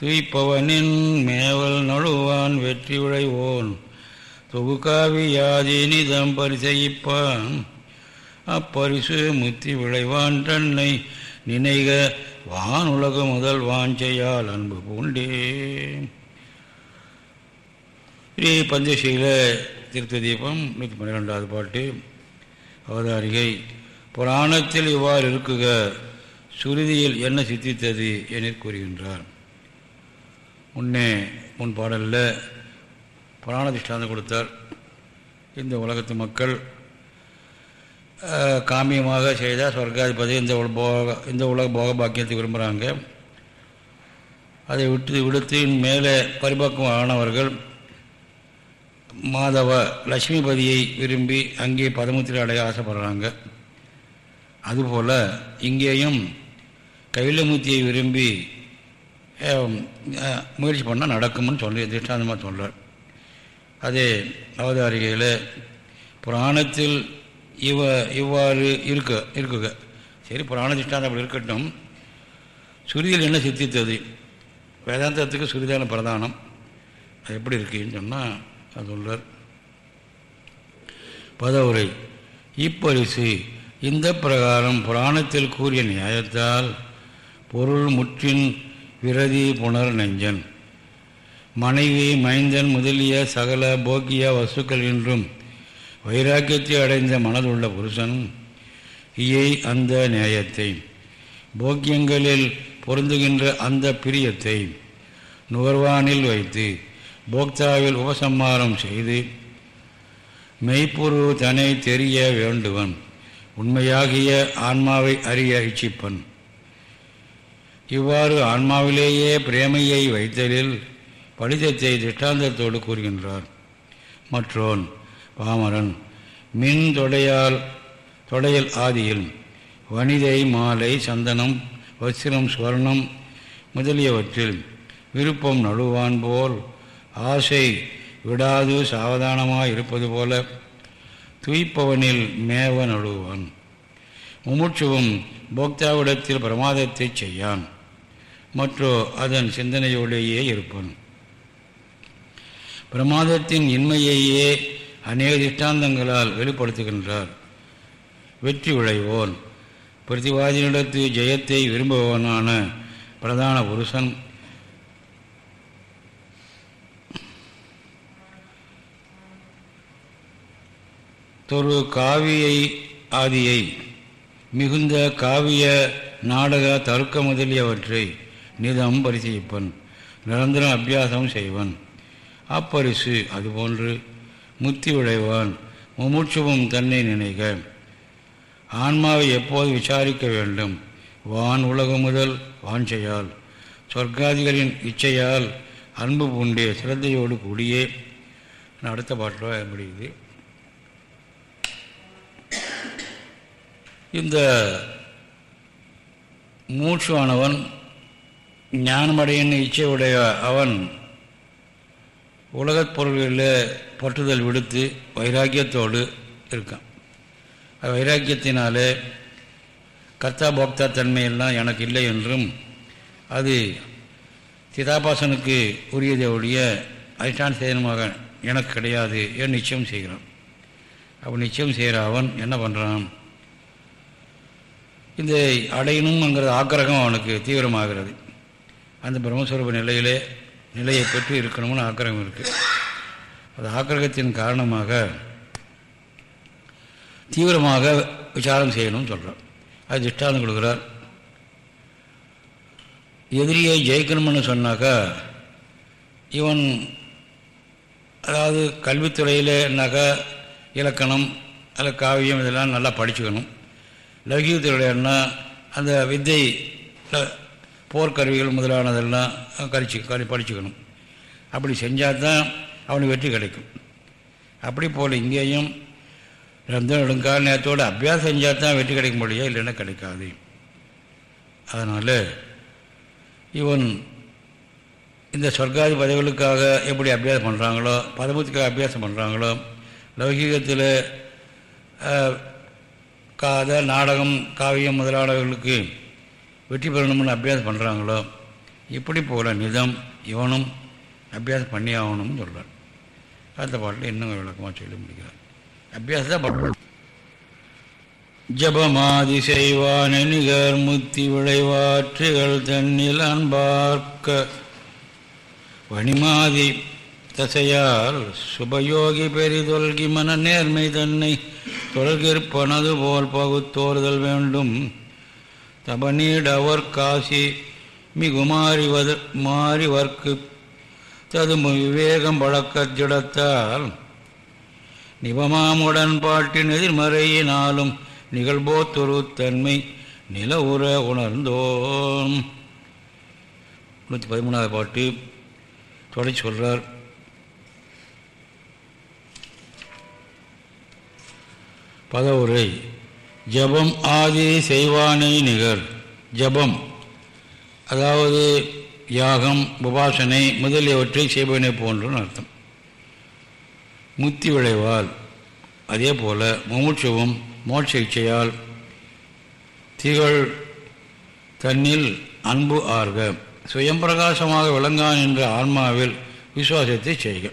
துய்ப்பவனின் மேவல் நழுவான் வெற்றி உழைவோன். தொகுக்காவியாதி நிதம் பரிசெய்ப்பான். அப்பரிசு முத்தி விளைவான் தன்னை நினைக வானுலக முதல் வாஞ்சையால் அன்பு பூண்டே. ஸ்ரீ பஞ்சசீல திருத்த தீபம் நூற்றி பன்னிரெண்டாவது பாட்டு. அவதாரிகை புராணத்தில் இவ்வாறு இருக்குக சுருதியில் என்ன சித்தித்தது என கூறுகின்றார். முன்னே முன் பாடலில் புராண திஷ்டாந்தம் கொடுத்தார். இந்த உலகத்து மக்கள் காமியமாக செய்தால் சொர்க்காதிபதி இந்த போக இந்த உலக போக பாக்கியத்தை விரும்புகிறாங்க அதை விட்டு விடுத்து மேலே பரிபக்குவம் ஆனவர்கள் மாதவ லட்சுமிபதியை விரும்பி அங்கே பதமுத்திரை அடைய ஆசைப்படுறாங்க. அதுபோல் இங்கேயும் கைலமுத்தியை விரும்பி முயற்சி பண்ணால் நடக்கும்னு சொல்லி திஷ்டாந்தமாக சொல்கிறார் அதே அவதாரிகையில் புராணத்தில் இவ இவ்வாறு இருக்க இருக்குக. சரி புராண திஷ்டாந்தம் அப்படி இருக்கட்டும். சுருதியில் என்ன சித்தித்தது? வேதாந்தத்துக்கு சுருதியான பிரதானம். அது எப்படி இருக்குன்னு சொன்னால் அது சொல்கிறார் பதவுரை இப்பரிசு இந்த பிரகாரம் புராணத்தில் கூறிய நியாயத்தால் பொருள் முற்றின் விரதி புனர் நெஞ்சன். மனைவி மைந்தன் முதலிய சகல போக்கிய வசுக்கள் என்றும் வைராக்கியத்தை அடைந்த மனதுள்ள புருஷன் இயை அந்த நியாயத்தை போக்கியங்களில் பொருந்துகின்ற அந்த பிரியத்தை நுகர்வானில் வைத்து போக்தாவில் உபசம்மாரம் செய்து மெய்ப்பொரு தன்னை தெரிய வேண்டுவன். உண்மையாகிய ஆன்மாவை அறிய இச்சிப்பன். இவ்வாறு ஆன்மாவிலேயே பிரேமையை வைத்தலில் படிதத்தை திஷ்டாந்தத்தோடு கூறுகின்றார். மற்றோன் பாமரன் மின் தொடையால் தொடையல் ஆதியில் வனிதை மாலை சந்தனம் வஸ்திரம் சுவர்ணம் முதலியவற்றில் விருப்பம் நடுவான் போல் ஆசை விடாது சாவதானமாக இருப்பது போல துய்ப்பவனில் மேவ அழுவான் முமுட்சுவும் போக்தாவிடத்தில் பிரமாதத்தை செய்யான். மற்றோ அதன் சிந்தனையோடையே இருப்பான். பிரமாதத்தின் இன்மையையே அநேக திஷ்டாந்தங்களால் வெளிப்படுத்துகின்றார். வெற்றி விளைவோன் பிரதிவாதியிடத்து ஜெயத்தை விரும்புபவனான பிரதான புருஷன் தொரு காவியை ஆதியை மிகுந்த காவிய நாடக தருக்க முதலியவற்றை நிதம் பரிசீலிப்பன் நிரந்தரம் அபியாசம் செய்வன். அப்பரிசு அதுபோன்று முத்தி விளைவான் முமூட்சுவும் தன்னை நினைக. ஆன்மாவை எப்போது விசாரிக்க வேண்டும்? வான் உலகம் முதல் வாஞ்சையால் சொர்க்காதிகளின் இச்சையால் அன்பு பூண்டே சிரத்தையோடு கூடியே. அடுத்த பாட்டில் முடியுது. இந்த மூச்சுவானவன் ஞானமடையின் இச்சையுடைய அவன் உலகப் பொருள்களில் பற்றுதல் விடுத்து வைராக்கியத்தோடு இருக்கான். வைராக்கியத்தினாலே கர்த்தா போக்தா தன்மையெல்லாம் எனக்கு இல்லை என்றும் அது சிதாபாசனுக்கு உரியதை ஒழிய அதிஷ்டான சேதனமாக எனக்கு கிடையாது என்று நிச்சயம் செய்கிறான். அப்போ நிச்சயம் செய்கிற அவன் என்ன பண்ணுறான் இந்த அடையணுங்கிற ஆக்கிரகம் அவனுக்கு தீவிரமாகிறது. அந்த பிரம்மஸ்வரூப நிலையிலே நிலையை பெற்று இருக்கணும்னு ஆக்கிரகம் இருக்குது அது ஆக்கிரகத்தின் காரணமாக தீவிரமாக விசாரம் செய்யணும்னு சொல்கிறான் அது திஷ்டாந்தம் கொடுக்குறார். எதிரியை ஜெயிக்கணும்னு சொன்னாக்கா இவன் அதாவது கல்வித்துறையில்னாக்கா இலக்கணம் அல்ல காவியம் இதெல்லாம் நல்லா படிச்சுக்கணும். லௌகீகத்துறையிலன்னா அந்த வித்தை போர்க்கருவிகள் முதலானதெல்லாம் கழிச்சு கறி படிச்சுக்கணும். அப்படி செஞ்சால் தான் அவனுக்கு வெற்றி கிடைக்கும். அப்படி போல் இங்கேயும் ரெண்டு நெடுங்கால் நேரத்தோடு அபியாசம் செஞ்சால் தான் வெற்றி கிடைக்க முடியாது இல்லைன்னா கிடைக்காது. அதனால் இவன் இந்த சொர்க்காதி பதவிகளுக்காக எப்படி அபியாசம் பண்ணுறாங்களோ பதவத்துக்காக அபியாசம் பண்ணுறாங்களோ லௌகீகத்தில் காத நாடகம் காவியம் முதலாளர்களுக்கு வெற்றி பெறணும்னு அபியாசம் பண்ணுறாங்களோ இப்படி போல நிதம் இவனும் அபியாசம் பண்ணி ஆகணும்னு சொல்கிறார் அடுத்த பாட்டில் இன்னும் விளக்கமாக சொல்லி முடிக்கிறார். அபியாசம் தான் ஜபமாதி செய்வான் நிகர் முத்தி விளைவாற்றுகள் தன்னில் அன்பார்க்க. வணிமாதி தசையால் சுபயோகி பெரிதொல்கி மன நேர்மை தன்னை தொல்கிற்பனது போல் பகுத்தோறுதல் வேண்டும். தபநீடவர் காசி மிகுமாறிவது மாறிவர்க்கு ததும் விவேகம் பழக்கத்திடத்தால் நிபமாமுடன்பாட்டின் எதிர்மறையினாலும் நிகழ்போத்தொரு தன்மை நில உற உணர்ந்தோம். நூற்றி பதிமூணாவது பாட்டு தொடர்ச்சி சொல்கிறார் பதவுரை. ஜபம் ஆதி செய்வானை நிகர். ஜபம். அதாவது யாகம் உபாசனை முதலியவற்றை செய்பவனை போன்றன்னு அர்த்தம். முத்தி விளைவால் அதே போல மூச்சுவும் மோட்ச இச்சையால் திகழ் தன்னில் அன்பு ஆர்க. சுயம் பிரகாசமாக விளங்கான் என்ற ஆன்மாவில் விசுவாசத்தை செய்க.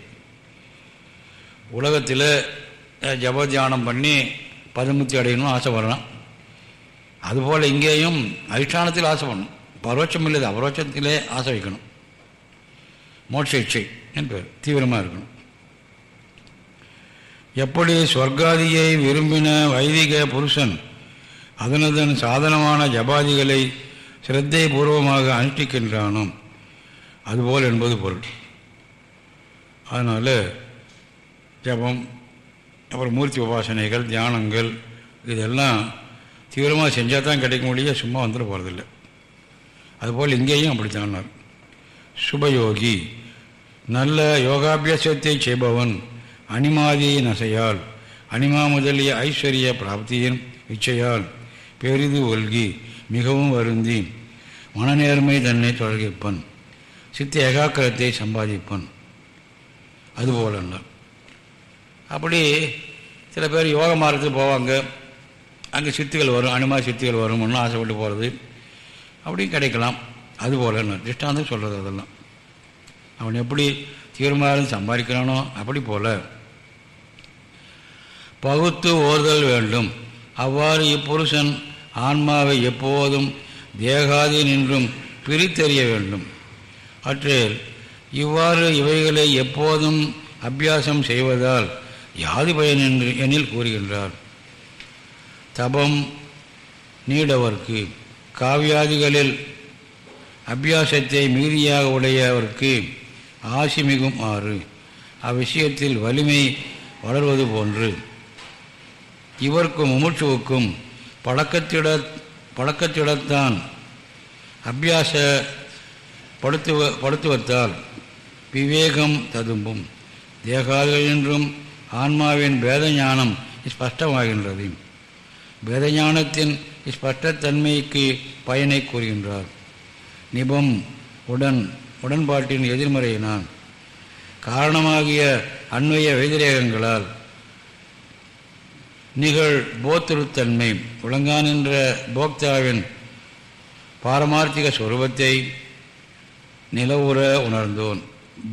உலகத்தில் ஜபத்தியானம் தியானம் பண்ணி அடையணும்னு அடையணும் அதுபோல் இங்கேயும் அதிஷ்டானத்தில் ஆசை பண்ணணும் பரோட்சம் இல்லை அபரோட்சத்திலே ஆசை வைக்கணும். மோட்ச இச்சை என் பேர். தீவிரமாக இருக்கணும். எப்படி சொர்க்காதியை விரும்பின வைதிக புருஷன் அதனதன் சாதனமான ஜபாதிகளை சிரத்தை பூர்வமாக அனுஷ்டிக்கின்றானோ அதுபோல் என்பது பொருள். அதனால் ஜபம் அப்புறம் மூர்த்தி உபாசனைகள் தியானங்கள் இதெல்லாம் தீவிரமாக செஞ்சால் தான் கிடைக்க முடிய சும்மா வந்துட போகிறதில்ல அதுபோல் இங்கேயும் அப்படித்தானார் சுபயோகி நல்ல யோகாபியாசத்தை செய்பவன் அனிமாதியை நசையால் அனிமா முதலிய ஐஸ்வர்ய பிராப்தியின் இச்சையால் பெரிது ஒல்கி மிகவும் வருந்தி மனநேர்மை தன்னை தொடர்கிப்பன் சித்த ஏகாக்கிரத்தை சம்பாதிப்பன். அதுபோல அப்படி சில பேர் யோக மார்க்கத்துக்கு போவாங்க. அங்கே சித்துகள் வரும் அனிமா சித்துகள் வரும்னு ஆசைப்பட்டு போகிறது அப்படியும் கிடைக்கலாம். அதுபோல திஷ்டாந்தம் சொல்கிறது அதெல்லாம். அவன் எப்படி தீர்மானம் சம்பாதிக்கிறானோ அப்படி போல. பகுத்து ஓர்தல் வேண்டும். அவ்வாறு இப்புருஷன் ஆன்மாவை எப்போதும் தேகாதி நின்றும் பிரித்தறிய வேண்டும். அற்றில் இவ்வாறு இவைகளை எப்போதும் அபியாசம் செய்வதால் யாது பயன் என்று எனில் கூறுகின்றார். தபம் நீடவர்க்கு காவியாதிகளில் அபியாசத்தை மீறியாக உடையவர்க்கு ஆசி மிகும் ஆறு. அவ்விஷயத்தில் வலிமை வளர்வது போன்று. இவருக்கும் முமுட்சுவுக்கும் பழக்கத்திட பழக்கத்திடத்தான் அபியாச படுத்துவ படுத்துவத்தால் விவேகம் ததும்பும். தேகாதிகள் என்றும் ஆன்மாவின் பேத ஞானம் ஸ்பஷ்டமாகின்றது. பேதஞானத்தின் ஸ்பஷ்டத்தன்மைக்கு பயனை கூறுகின்றார். நிபம் உடன் உடன்பாட்டின் எதிர்மறையினான் காரணமாகிய அண்மைய வைதிரேகங்களால் நிகழ் போத்திருத்தன்மை உலங்கான் என்ற போக்தாவின் பாரமார்த்திக சுரூபத்தை நிலவுற உணர்ந்தோன்.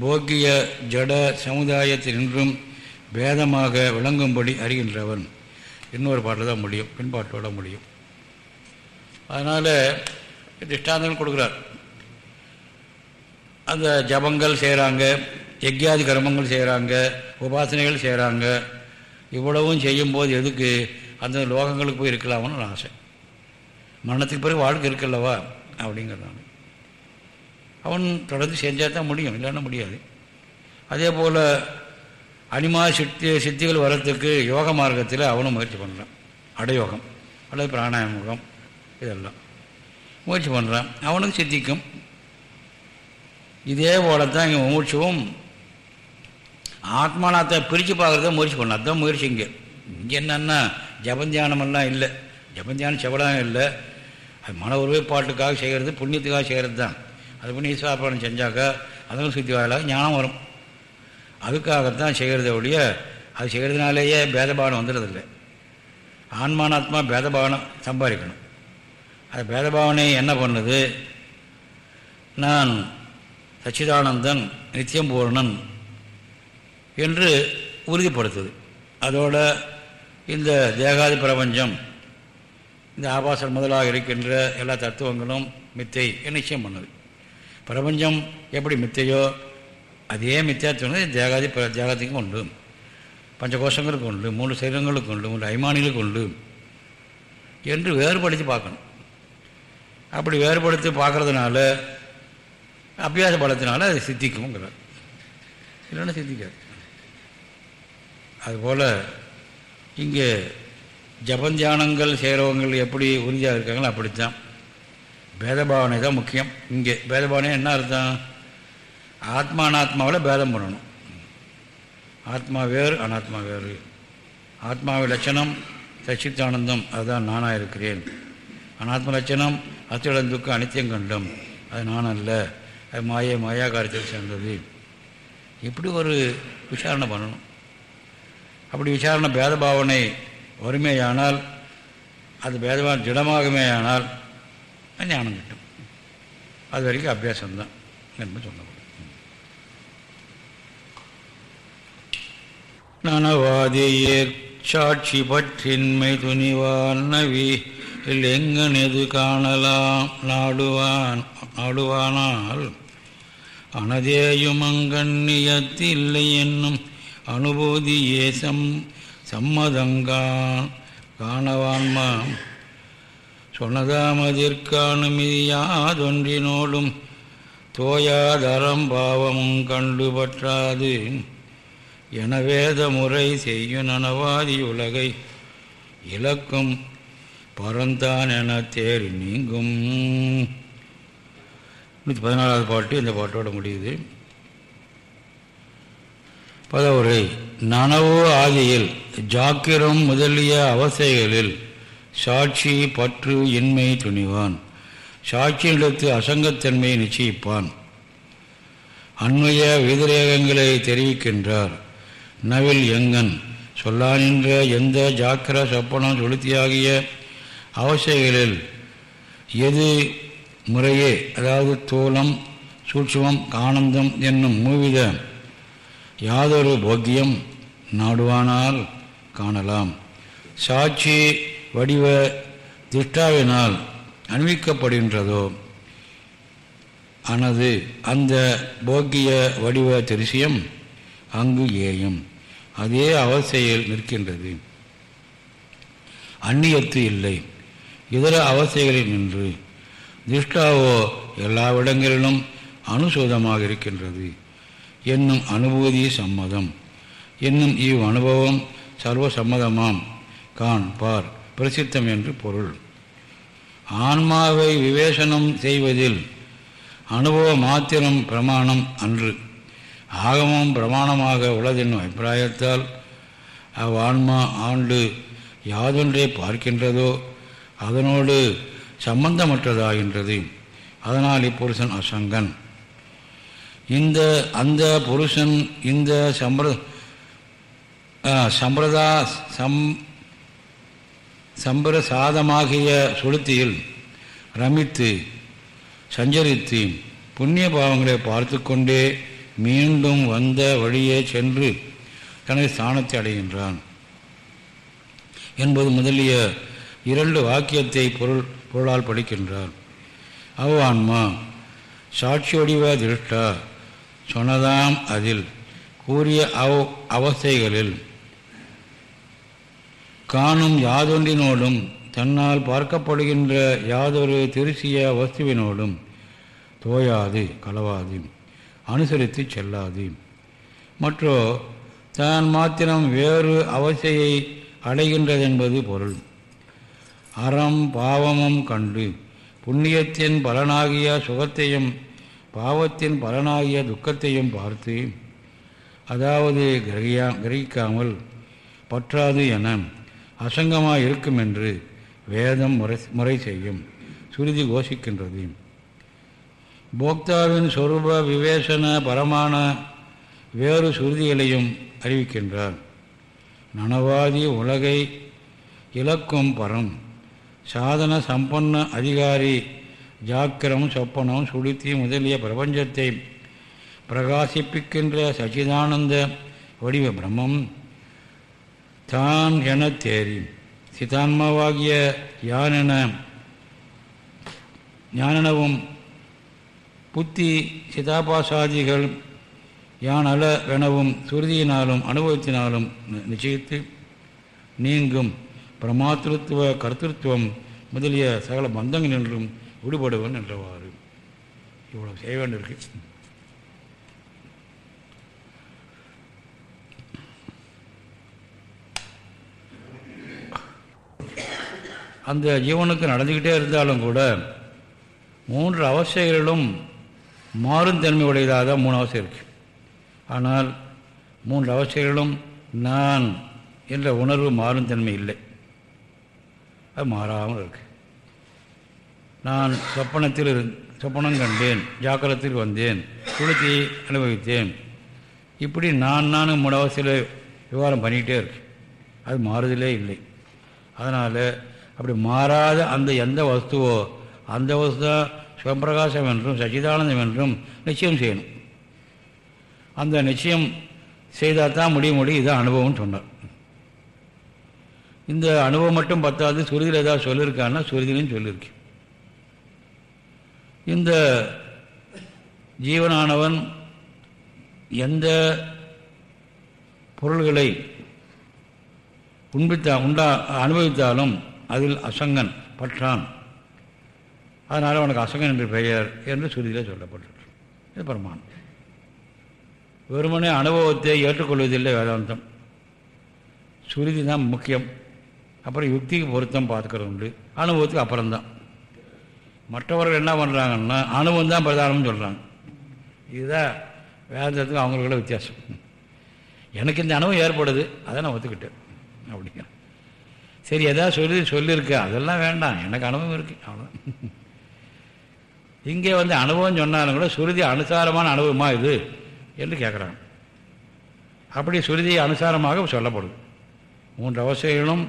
போக்கிய ஜட சமுதாயத்தினின்றும் வேதமாக விளங்கும்படி அறிகின்றவன். இன்னொரு பாட்டில் தான் முடியும். பின்பாட்டோட முடியும். அதனால் திஷ்டாந்தங்கள் கொடுக்குறார். அந்த ஜபங்கள் செய்கிறாங்க யக்யாதி கர்மங்கள் செய்கிறாங்க உபாசனைகள் செய்கிறாங்க இவ்வளவும் செய்யும்போது எதுக்கு அந்த லோகங்களுக்கு போய் இருக்கலாம்னு ஆசை. மரணத்துக்கு பிறகு வாழ்க்கை இருக்குல்லவா? அப்படிங்கிறான் அவன் தொடர்ந்து செஞ்சால் தான் முடியும் இல்லைன்னா முடியாது. அதே போல் அனிமா சித்தி சித்திகள் வர்றதுக்கு யோக மார்க்கத்தில் அவனும் முயற்சி பண்ணுறான் அடயோகம் அல்லது பிராணாயமுகம் இதெல்லாம். முயற்சி பண்ணுறான் அவனுக்கு சித்திக்கும். இதே போல தான் இங்கே மூச்சுவும் ஆத்மானத்தை பிரித்து பார்க்குறத முயற்சி பண்ணலாம் அதுதான் முயற்சி இங்கே. இங்கே என்னன்னா ஜபந்தியானமெல்லாம் இல்லை. ஜபந்தியானம் செவடாகம் இல்லை. அது மன ஒருமைப்பாட்டுக்காக செய்கிறது புண்ணியத்துக்காக செய்கிறது தான் அது பண்ணி சாப்பாடு செஞ்சாக்கா அதுவும் சுற்றி வாயிலாக ஞானம் வரும். அதுக்காகத்தான் செய்கிறத ஒழிய அது செய்கிறதுனாலேயே பேதபாவனம் வந்துடுறதில்லை. ஆன்மானாத்மா பேதபாவனம் சம்பாதிக்கணும். அது பேதபாவனை என்ன பண்ணுது? நான் சச்சிதானந்தன் நித்தியம் பூர்ணன் என்று உறுதிப்படுத்துது. அதோட இந்த தேகாதி பிரபஞ்சம் இந்த ஆபாசம் முதலாக இருக்கின்ற எல்லா தத்துவங்களும் மித்தை நிச்சயம் பண்ணுது. பிரபஞ்சம் எப்படி மித்தையோ அதே மித்தியாத்துவம் தேகாதி தேகாதிக்கும் உண்டு பஞ்சகோஷங்களுக்கு உண்டு மூணு சரீரங்களுக்கு உண்டு மூன்று ஐமானிகளுக்கு உண்டு என்று வேறுபடுத்தி பார்க்கணும் அப்படி வேறுபடுத்தி பார்க்கறதுனால அபியாச பலத்தினால அது சித்திக்கும்ங்கிறார் இல்லைன்னா சித்திக்காது அதுபோல் இங்கே ஜபந்தியானங்கள் செய்கிறவங்கள் எப்படி உறுதியாக இருக்காங்களோ அப்படித்தான் பேதபாவனை தான் முக்கியம் இங்கே பேதபாவனை என்ன அர்த்தம் ஆத்மா அனாத்மாவில் பேதம் பண்ணணும். ஆத்மா வேறு அனாத்மா வேறு. ஆத்மாவை லட்சணம் சச்சித்தானந்தம் அதுதான் நானாக இருக்கிறேன். அனாத்ம லட்சணம் அத்துடன் துக்கம் அனித்தியம் கண்டம். அது நான் அல்ல. அது மாய மாயா காரியத்தில் சேர்ந்தது. இப்படி ஒரு விசாரணை பண்ணணும். அப்படி விசாரணை பேத பாவனை வறுமையானால் அது பேதமாகுமே ஆனால் ஞானம் கிட்டும். அது வரைக்கும் அபியாசம்தான். என்று சொல்லப்படும் நனவாதியேற் சாட்சி பற்றின்மை துணிவான் நவி எங்கனெது காணலாம் நாடுவான் நாடுவானால் அனதேயும் அங்கண்ணியத்தில்லை என்னும் அனுபூதியே சம் சம்மதங்கான் காணவான்மாம் சொன்னதாமதிற்கானுமியாதொன்றினோடும் தோயாதரம் பாவமும் கண்டுபற்றாது. என வேத முறை செய்யும் உலகை இலக்கும் பரந்தான் என தேறி நீங்கும். நூற்றி பதினாலாவது பாட்டு இந்த பாட்டோட முடியுது. பதவுரை நனவு ஆதியில் ஜாக்கிரம் முதலிய அவசைகளில் சாட்சி பற்று இன்மை துணிவான் சாட்சியிடத்து அசங்கத்தன்மையை நிச்சயிப்பான். அண்மைய விதிரேகங்களை தெரிவிக்கின்றார். நவில் எங்கன். சொல்லானின்ற எந்த ஜாக்கிர சொப்பனம் சொலுத்தியாகிய அவசைகளில் எது முறையே அதாவது தோலம் சூட்சமம் ஆனந்தம் என்னும் மூவித யாதொரு போக்கியம் நாடுவானால் காணலாம். சாட்சி வடிவ திஷ்டாவினால் அணிவிக்கப்படுகின்றதோ அனது அந்த போக்கிய வடிவ திருசியம் அங்கு ஏயும். அதே அவசையில் நிற்கின்றது. அந்நியத்து இல்லை. இதர அவசைகளில் நின்று திஷ்டாவோ எல்லாவிடங்களிலும் அனுசூதமாக இருக்கின்றது. என்னும் அனுபூதி சம்மதம். என்னும் இவ் அனுபவம் சர்வ சம்மதமாம் கான் பார் பிரசித்தம் என்று பொருள். ஆன்மாவை விவேசனம் செய்வதில் அனுபவ மாத்திரம் பிரமாணம் அன்று. ஆகமும் பிரமாணமாக உள்ளதென்னும் அபிப்பிராயத்தால் அவ்வான்மா ஆண்டு யாதொன்றை பார்க்கின்றதோ அதனோடு சம்பந்தமற்றதாகின்றது அதனால் இப்புருஷன் அசங்கன். இந்த அந்த புருஷன் இந்த சம்பிர சம்பிரதா சம் சம்பிரசாதமாகிய சுளுத்தியில் ரமித்து சஞ்சரித்து புண்ணிய பாவங்களை பார்த்து கொண்டே மீண்டும் வந்த வழியே சென்று தனது ஸ்தானத்தை அடைகின்றான். என்பது முதலிய இரண்டு வாக்கியத்தை பொருள் பொருளால் படிக்கின்றார் அவ்வான்மா சாட்சியொடிவ திருஷ்டா சொன்னதாம் அதில் கூறிய அவ் அவஸ்தைகளில் காணும் யாதொன்றினோடும் தன்னால் பார்க்கப்படுகின்ற யாதொரு திருசிய வஸ்துவினோடும் தோயாது கலவாது. அனுசரித்து செல்லாது. மற்றோ தான் மாத்திரம் வேறு அவசையை அடைகின்றதென்பது பொருள். அறம் பாவமும் கண்டு புண்ணியத்தின் பலனாகிய சுகத்தையும் பாவத்தின் பலனாகிய துக்கத்தையும் பார்த்து அதாவது கிரகியா கிரகிக்காமல் பற்றாது என அசங்கமாக இருக்கும் என்று வேதம் முறை முறை செய்யும் சுருதி கோஷிக்கின்றது. போக்தாவின் சொரூப விவேசன பரமான வேறு சுருதிகளையும் அறிவிக்கின்றார். நனவாதி உலகை இலக்கும் பரம் சாதன சம்பன்ன அதிகாரி ஜாக்கிரம் சொப்பனம் சுளுத்தி முதலிய பிரபஞ்சத்தை பிரகாசிப்பிக்கின்ற சச்சிதானந்த வடிவ பிரம்மம் தான் என தேறி சிதான்மாவாகிய யானென ஞானனவும் புத்தி சிதாபாசாதிகள் யான் அல்ல எனவும் சுருதியினாலும் அனுபவத்தினாலும் நிச்சயித்து நீங்கும் பிரமாத்திருத்துவ கருத்திருத்துவம் முதலிய சகல பந்தங்கள் என்றும் விடுபடுவன் என்றவாறு. இவ்வளவு செய்ய வேண்டியிருக்கு. அந்த ஜீவனுக்கு நடந்துக்கிட்டே இருந்தாலும் கூட மூன்று அவஸ்தைகளிலும் மாறும் தன்மை உடையதாக தான் மூணு அவசியம் இருக்கு. ஆனால் மூன்று அவசியங்களும் நான் என்ற உணர்வு மாறும் தன்மை இல்லை. அது மாறாமல் இருக்கு. நான் சொப்பனத்தில் சொப்பனம் கண்டேன் ஜாக்கிரத்தில் வந்தேன் குளித்தி அனுபவித்தேன். இப்படி நான் நானும் மூணு விவகாரம் பண்ணிகிட்டே இருக்கு. அது மாறுதலே இல்லை. அதனால் அப்படி மாறாத அந்த எந்த வஸ்துவோ அந்த வஸ்து தான் சிவபிரகாசம் என்றும் சச்சிதானந்தம் என்றும் நிச்சயம் செய்யணும். அந்த நிச்சயம் செய்தால் தான் முடிய முடியும் இதான் அனுபவம்னு சொன்னார். இந்த அனுபவம் மட்டும் பத்தாது சுருதியில் ஏதாவது சொல்லியிருக்கான்னா சுருதிலையும் சொல்லியிருக்கு. இந்த ஜீவனானவன் எந்த பொருள்களை உண்பித்தா உண்டா அனுபவித்தாலும் அதில் அசங்கன் பற்றான். அதனால் அவனுக்கு அசங்கன் என்று பெயர் என்று சுருதியில் சொல்லப்பட்டிருக்கு. இது பிரமாணம். வெறுமனே அனுபவத்தை ஏற்றுக்கொள்வதில்லை வேதாந்தம். சுருதி தான் முக்கியம். அப்புறம் யுக்திக்கு பொருத்தம் பார்த்துக்கிறது உண்டு. அனுபவத்துக்கு அப்புறம்தான். மற்றவர்கள் என்ன பண்ணுறாங்கன்னா அனுபவம் தான் பிரதானம்னு சொல்கிறாங்க இதுதான் வேதாந்தத்துக்கு அவங்களுக்குள்ள வித்தியாசம். எனக்கு இந்த அனுபவம் ஏற்படுது அதை நான் ஒத்துக்கிட்டேன். அப்படிங்க சரி எதாவது சொல்லி சொல்லியிருக்கேன் அதெல்லாம் வேண்டாம். எனக்கு அனுபவம் இருக்குது அவ்வளோதான் இங்கே வந்து அனுபவம் சொன்னாலும் கூட சுருதி அனுசாரமான அனுபவமா இது என்று கேட்குறாங்க அப்படி சுருதி அனுசாரமாக சொல்லப்படுது. மூன்று அவசியங்களும்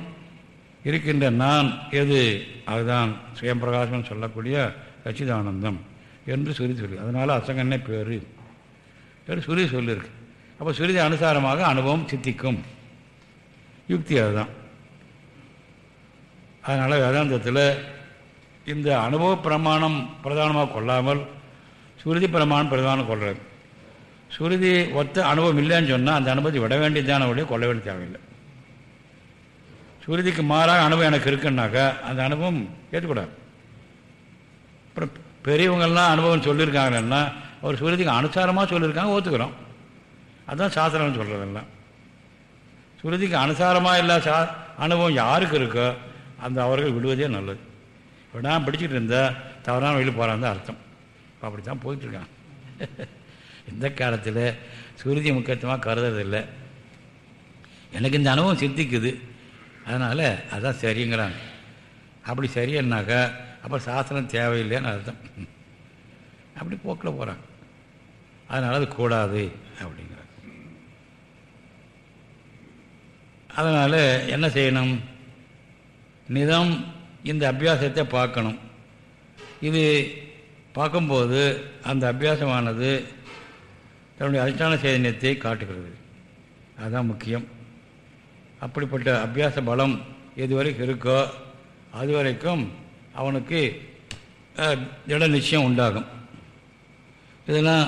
இருக்கின்ற நான் எது? அதுதான் சுயம்பிரகாசம் சொல்லக்கூடிய சச்சிதானந்தம் என்று சுருதி சொல்லி அதனால் அசங்கன்னே பேர். என்று சுருதி சொல்லியிருக்கு. அப்போ சுருதி அனுசாரமாக அனுபவம் சித்திக்கும். யுக்தி அதுதான். அதனால் வேதாந்தத்தில் இந்த அனுபவ பிரமாணம் பிரதானமாக கொள்ளாமல் சுருதி பிரமாணம் பிரதானம் கொள்வது சுருதி ஒத்த அனுபவம் இல்லைன்னு சொன்னால் அந்த அனுபவத்தை விட வேண்டியதான வழியை கொள்ள வேண்டிய தேவையில்லை. சுருதிக்கு மாறாக அனுபவம் எனக்கு இருக்குன்னாக்கா அந்த அனுபவம் ஏற்றுக்கூடாது அப்புறம் பெரியவங்கள்லாம் அனுபவம் சொல்லியிருக்காங்கன்னா ஒரு சுருதிக்கு அனுசாரமாக சொல்லியிருக்காங்க ஒத்துக்கிறோம். அதுதான் சாஸ்திரம்னு சொல்கிறதெல்லாம் சுருதிக்கு அனுசாரமாக இல்லை சா அனுபவம் யாருக்கு இருக்கோ அந்த அவர்கள் விடுவதே நல்லது. விடாமல் பிடிச்சிட்டு இருந்தால் தவறான வழியில் போகிறான் அர்த்தம். அப்படி தான் போயிட்டுருக்கான். இந்த காலத்தில் சுருதி முக்கியத்துவமாக கருதுறதில்லை. எனக்கு இந்த அனுபவம் சித்திக்குது. அதனால் அதுதான் சரிங்கிறாங்க. அப்படி சரியன்னாக்கா அப்போ சாஸ்திரம் தேவையில்லைன்னு அர்த்தம். அப்படி போக்கில் போகிறாங்க அதனால் அது கூடாது அப்படிங்கிறாங்க அதனால் என்ன செய்யணும்? நிதம் இந்த அபியாசத்தை பார்க்கணும். இது பார்க்கும்போது அந்த அபியாசமானது தன்னுடைய அதிஷ்டான சைதன்யத்தை காட்டுகிறது. அதுதான் முக்கியம். அப்படிப்பட்ட அபியாச பலம் எதுவரைக்கும் இருக்கோ அது வரைக்கும் அவனுக்கு திட நிச்சயம் உண்டாகும். இதெல்லாம்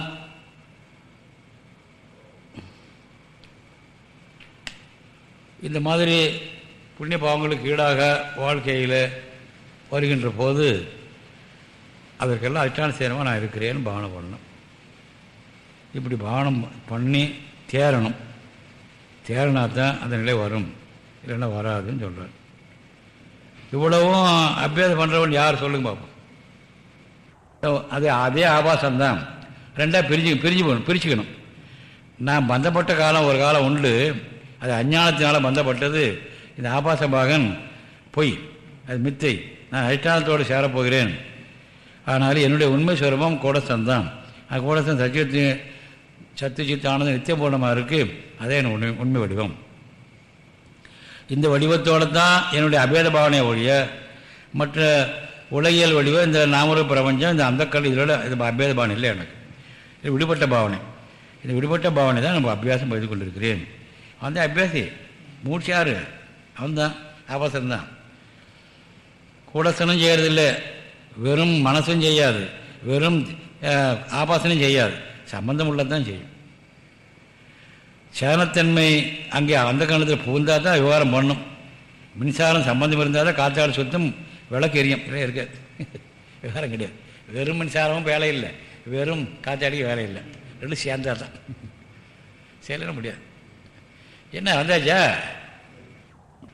இந்த மாதிரி புண்ணிய பாவங்களுக்கு ஈடாக வாழ்க்கையில் வருகின்ற போது அதற்கெல்லாம் அதிஷ்டான சேரமாக நான் இருக்கிறேன்னு பாவனை பண்ணணும். இப்படி பாவனம் பண்ணி தேரணும் தேரனா தான் அந்த நிலை வரும். இல்லைன்னா வராதுன்னு சொல்கிறார் இவ்வளவும் அபியாசம் பண்ணுறவன் யார் சொல்லுங்க பார்ப்போம் அது அதே ஆபாசம்தான். ரெண்டாக பிரிஞ்சு பிரிஞ்சு போகணும் பிரிச்சுக்கணும். நான் பந்தப்பட்ட காலம் ஒரு காலம் உண்டு. அது அஞ்ஞானத்தினால பந்தப்பட்டது. இந்த ஆபாச பாகன் பொய் அது மித்தை. நான் அதிஷ்டானத்தோடு சேரப்போகிறேன். ஆனால் என்னுடைய உண்மை சுரூபம் கோடஸ்தான் தான் அது கோடஸ்தான் சத்தியத்து சத்தியச்சித் ஆனந்தம் நித்தியபூர்ணமாக இருக்குது அதே என் உண்மை உண்மை வடிவம். இந்த வடிவத்தோடு தான் என்னுடைய அபேத பாவனை ஒழிய மற்ற உலகியல் வடிவம் இந்த நாமர பிரபஞ்சம் இந்த அந்த கல் இதோட இது அபேத பாவனை இல்லை எனக்கு. இது விடுபட்ட பாவனை. இந்த விடுபட்ட பாவனை தான் நம்ம அபியாசம் செய்து கொண்டிருக்கிறேன். தான் அபியாசி. மூச்சு யார் அவன் தான் அவசரம்தான் கூடசனம் செய்கிறதில்லை வெறும் மனசும் செய்யாது. வெறும் அஹ், ஆபாசனம் செய்யாது. சம்பந்தம் உள்ளதான் செய்யும். சேனத்தன்மை அங்கே அந்த காலத்தில் புகுந்தால் தான் விவகாரம் பண்ணும். மின்சாரம் சம்பந்தம் இருந்தால் தான் காற்றாடு சுத்தம் விளக்கு எரியும். இல்லை இருக்காது விவகாரம் கிடையாது. வெறும் மின்சாரமும் வேலை இல்லை. வெறும் காற்றாடிக்கு வேலை இல்லை. ரெண்டும் சேர்ந்தால் தான். செயலிட முடியாது. என்ன வந்தாச்சா?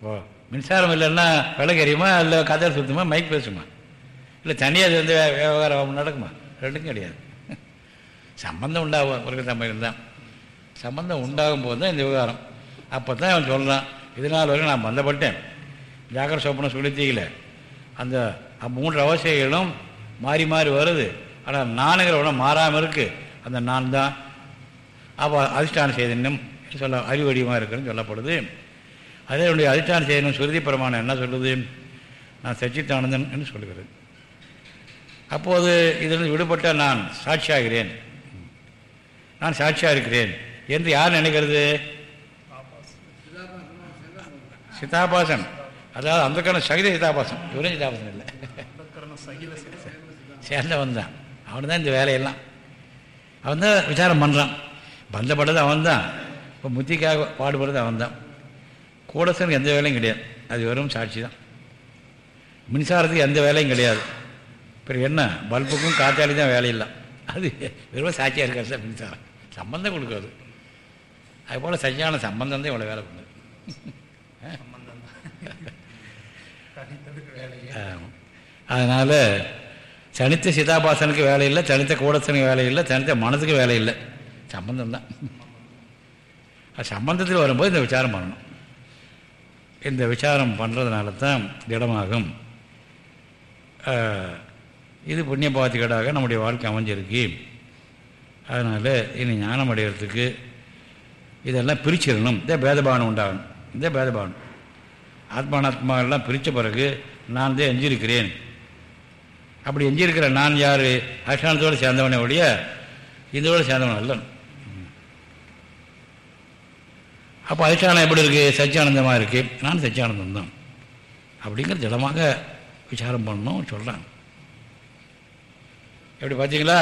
ஓ. மின்சாரம் இல்லைன்னா விலை எரியுமா? இல்லை கதை சுத்தமா? மைக் பேசுமா? இல்லை தனியாக அது வந்து விவகாரம் நடக்குமா? ரெண்டும் கிடையாது. சம்பந்தம் உண்டாகும் ஒரு தம்பி தான் சம்பந்தம் உண்டாகும் போது தான் இந்த விவகாரம். அப்போ தான் அவன் சொல்கிறான் இதனால் வரைக்கும் நான் பந்தப்பட்டேன். ஜாகர சொப்பனம் சொல்லித்தீங்கள அந்த மூன்று அவசியங்களும் மாறி மாறி வருது. ஆனால் நானுங்கிற உடனே மாறாமல் இருக்குது அந்த நான் தான் அப்போ அதிஷ்டான சேதனம் சொல்ல அறிவடிவமாக இருக்குன்னு சொல்லப்படுது. அதே என்னுடைய அதிஷ்டான செய்யணும் சுருதி பிரமாணம் என்ன சொல்லுது? நான் சச்சித்தானந்தன் என்று சொல்லுகிறது. அப்போது இதிலிருந்து விடுபட்ட நான் சாட்சியாகிறேன். நான் சாட்சியாக இருக்கிறேன் என்று யார் நினைக்கிறது? சிதாபாசன். அதாவது அந்த காரணம் சகித சிதாபாசன். இவரும் சிதாபாசன் இல்லை. சேர்ந்தவன் தான். அவன் தான் இந்த வேலையெல்லாம். அவன் தான் விசாரம் பண்ணுறான் பந்தப்பட்டது அவன் தான். இப்போ முத்திக்காக பாடுபடுறது அவன் தான். கூடசனுக்கு எந்த வேலையும் கிடையாது. அது வெறும் சாட்சி தான். மின்சாரத்துக்கு எந்த வேலையும் கிடையாது. பிறகு என்ன? பல்புக்கும் காற்றாலி தான் வேலையில்லை அது வெறும் சாட்சியாக இருக்காது சார் மின்சாரம். சம்பந்தம் கொடுக்காது அதுபோல் சரியான சம்பந்தம் தான் இவ்வளோ வேலை பண்ணுது அதனால் தனித்த சிதாபாசனுக்கு வேலை இல்லை தனித்த கூடசனுக்கு வேலை இல்லை தனித்த மனதுக்கு வேலை இல்லை. சம்பந்தம் தான். அது சம்பந்தத்தில் வரும்போது இந்த விசாரம் பண்ணணும். இந்த விசாரம் பண்ணுறதுனால தான் திடமாகும் இது புண்ணிய பாத்திகடாக நம்முடைய வாழ்க்கை அமைஞ்சிருக்கு. அதனால் இனி ஞானம் அடைகிறதுக்கு இதெல்லாம் பிரிச்சிடணும். இதே பேதபானம் உண்டாகணும். இதே பேதபானம். ஆத்மானாத்மாவெல்லாம் பிரித்த பிறகு நான் தான் எஞ்சிருக்கிறேன் அப்படி எஞ்சிருக்கிற நான் யார்? அதிஷ்டானத்தோடு சேர்ந்தவனே ஒழிய இதோடு சேர்ந்தவன் அல்லன். அப்போ அதிஷ்டானம் எப்படி இருக்குது சச்சியானந்தமாக இருக்குது நான் சச்சியானந்தம் தான். அப்படிங்கிற திடமாக விசாரம் பண்ணணும் சொல்கிறாங்க எப்படி பார்த்தீங்களா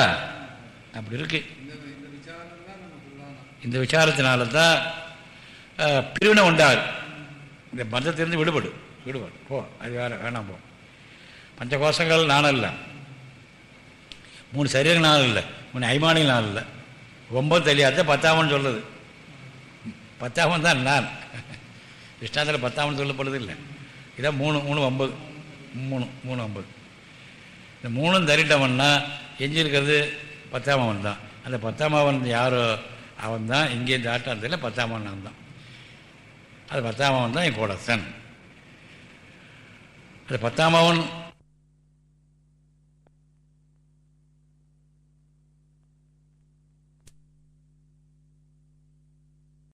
அப்படி இருக்கு. இந்த விசாரத்தினால தான் பிரிவினை உண்டாது இந்த பந்தத்திலிருந்து விடுபடு. விடுபடு. போ. அது வேற வேணாம் போ. பஞ்ச கோஷங்கள் நானும் இல்லை. மூணு சரீரங்கள் நானும் இல்லை. மூணு ஐமானிகள் நானும் இல்லை. ஒம்பது தெரியாத பத்தாமன்னு சொல்லுது பத்தாமன் தான் நான். இஷ்டாந்தில் பத்தாமன் சொல்லப்படுது இல்லை இதான் மூணு மூணு ஒம்பது. மூணு மூணு ஒம்பது. இந்த மூணும் தரிட்டவன்னா எஞ்சிருக்கிறது பத்தாமவன் தான். அந்த பத்தாமவன் யாரோ அவன் தான். இங்கே இந்த ஆட்டாந்தத்தில் பத்தாமவன் நான் தான். அது பத்தாமவன் தான் என் கூடத்தன் அது பத்தாமவன்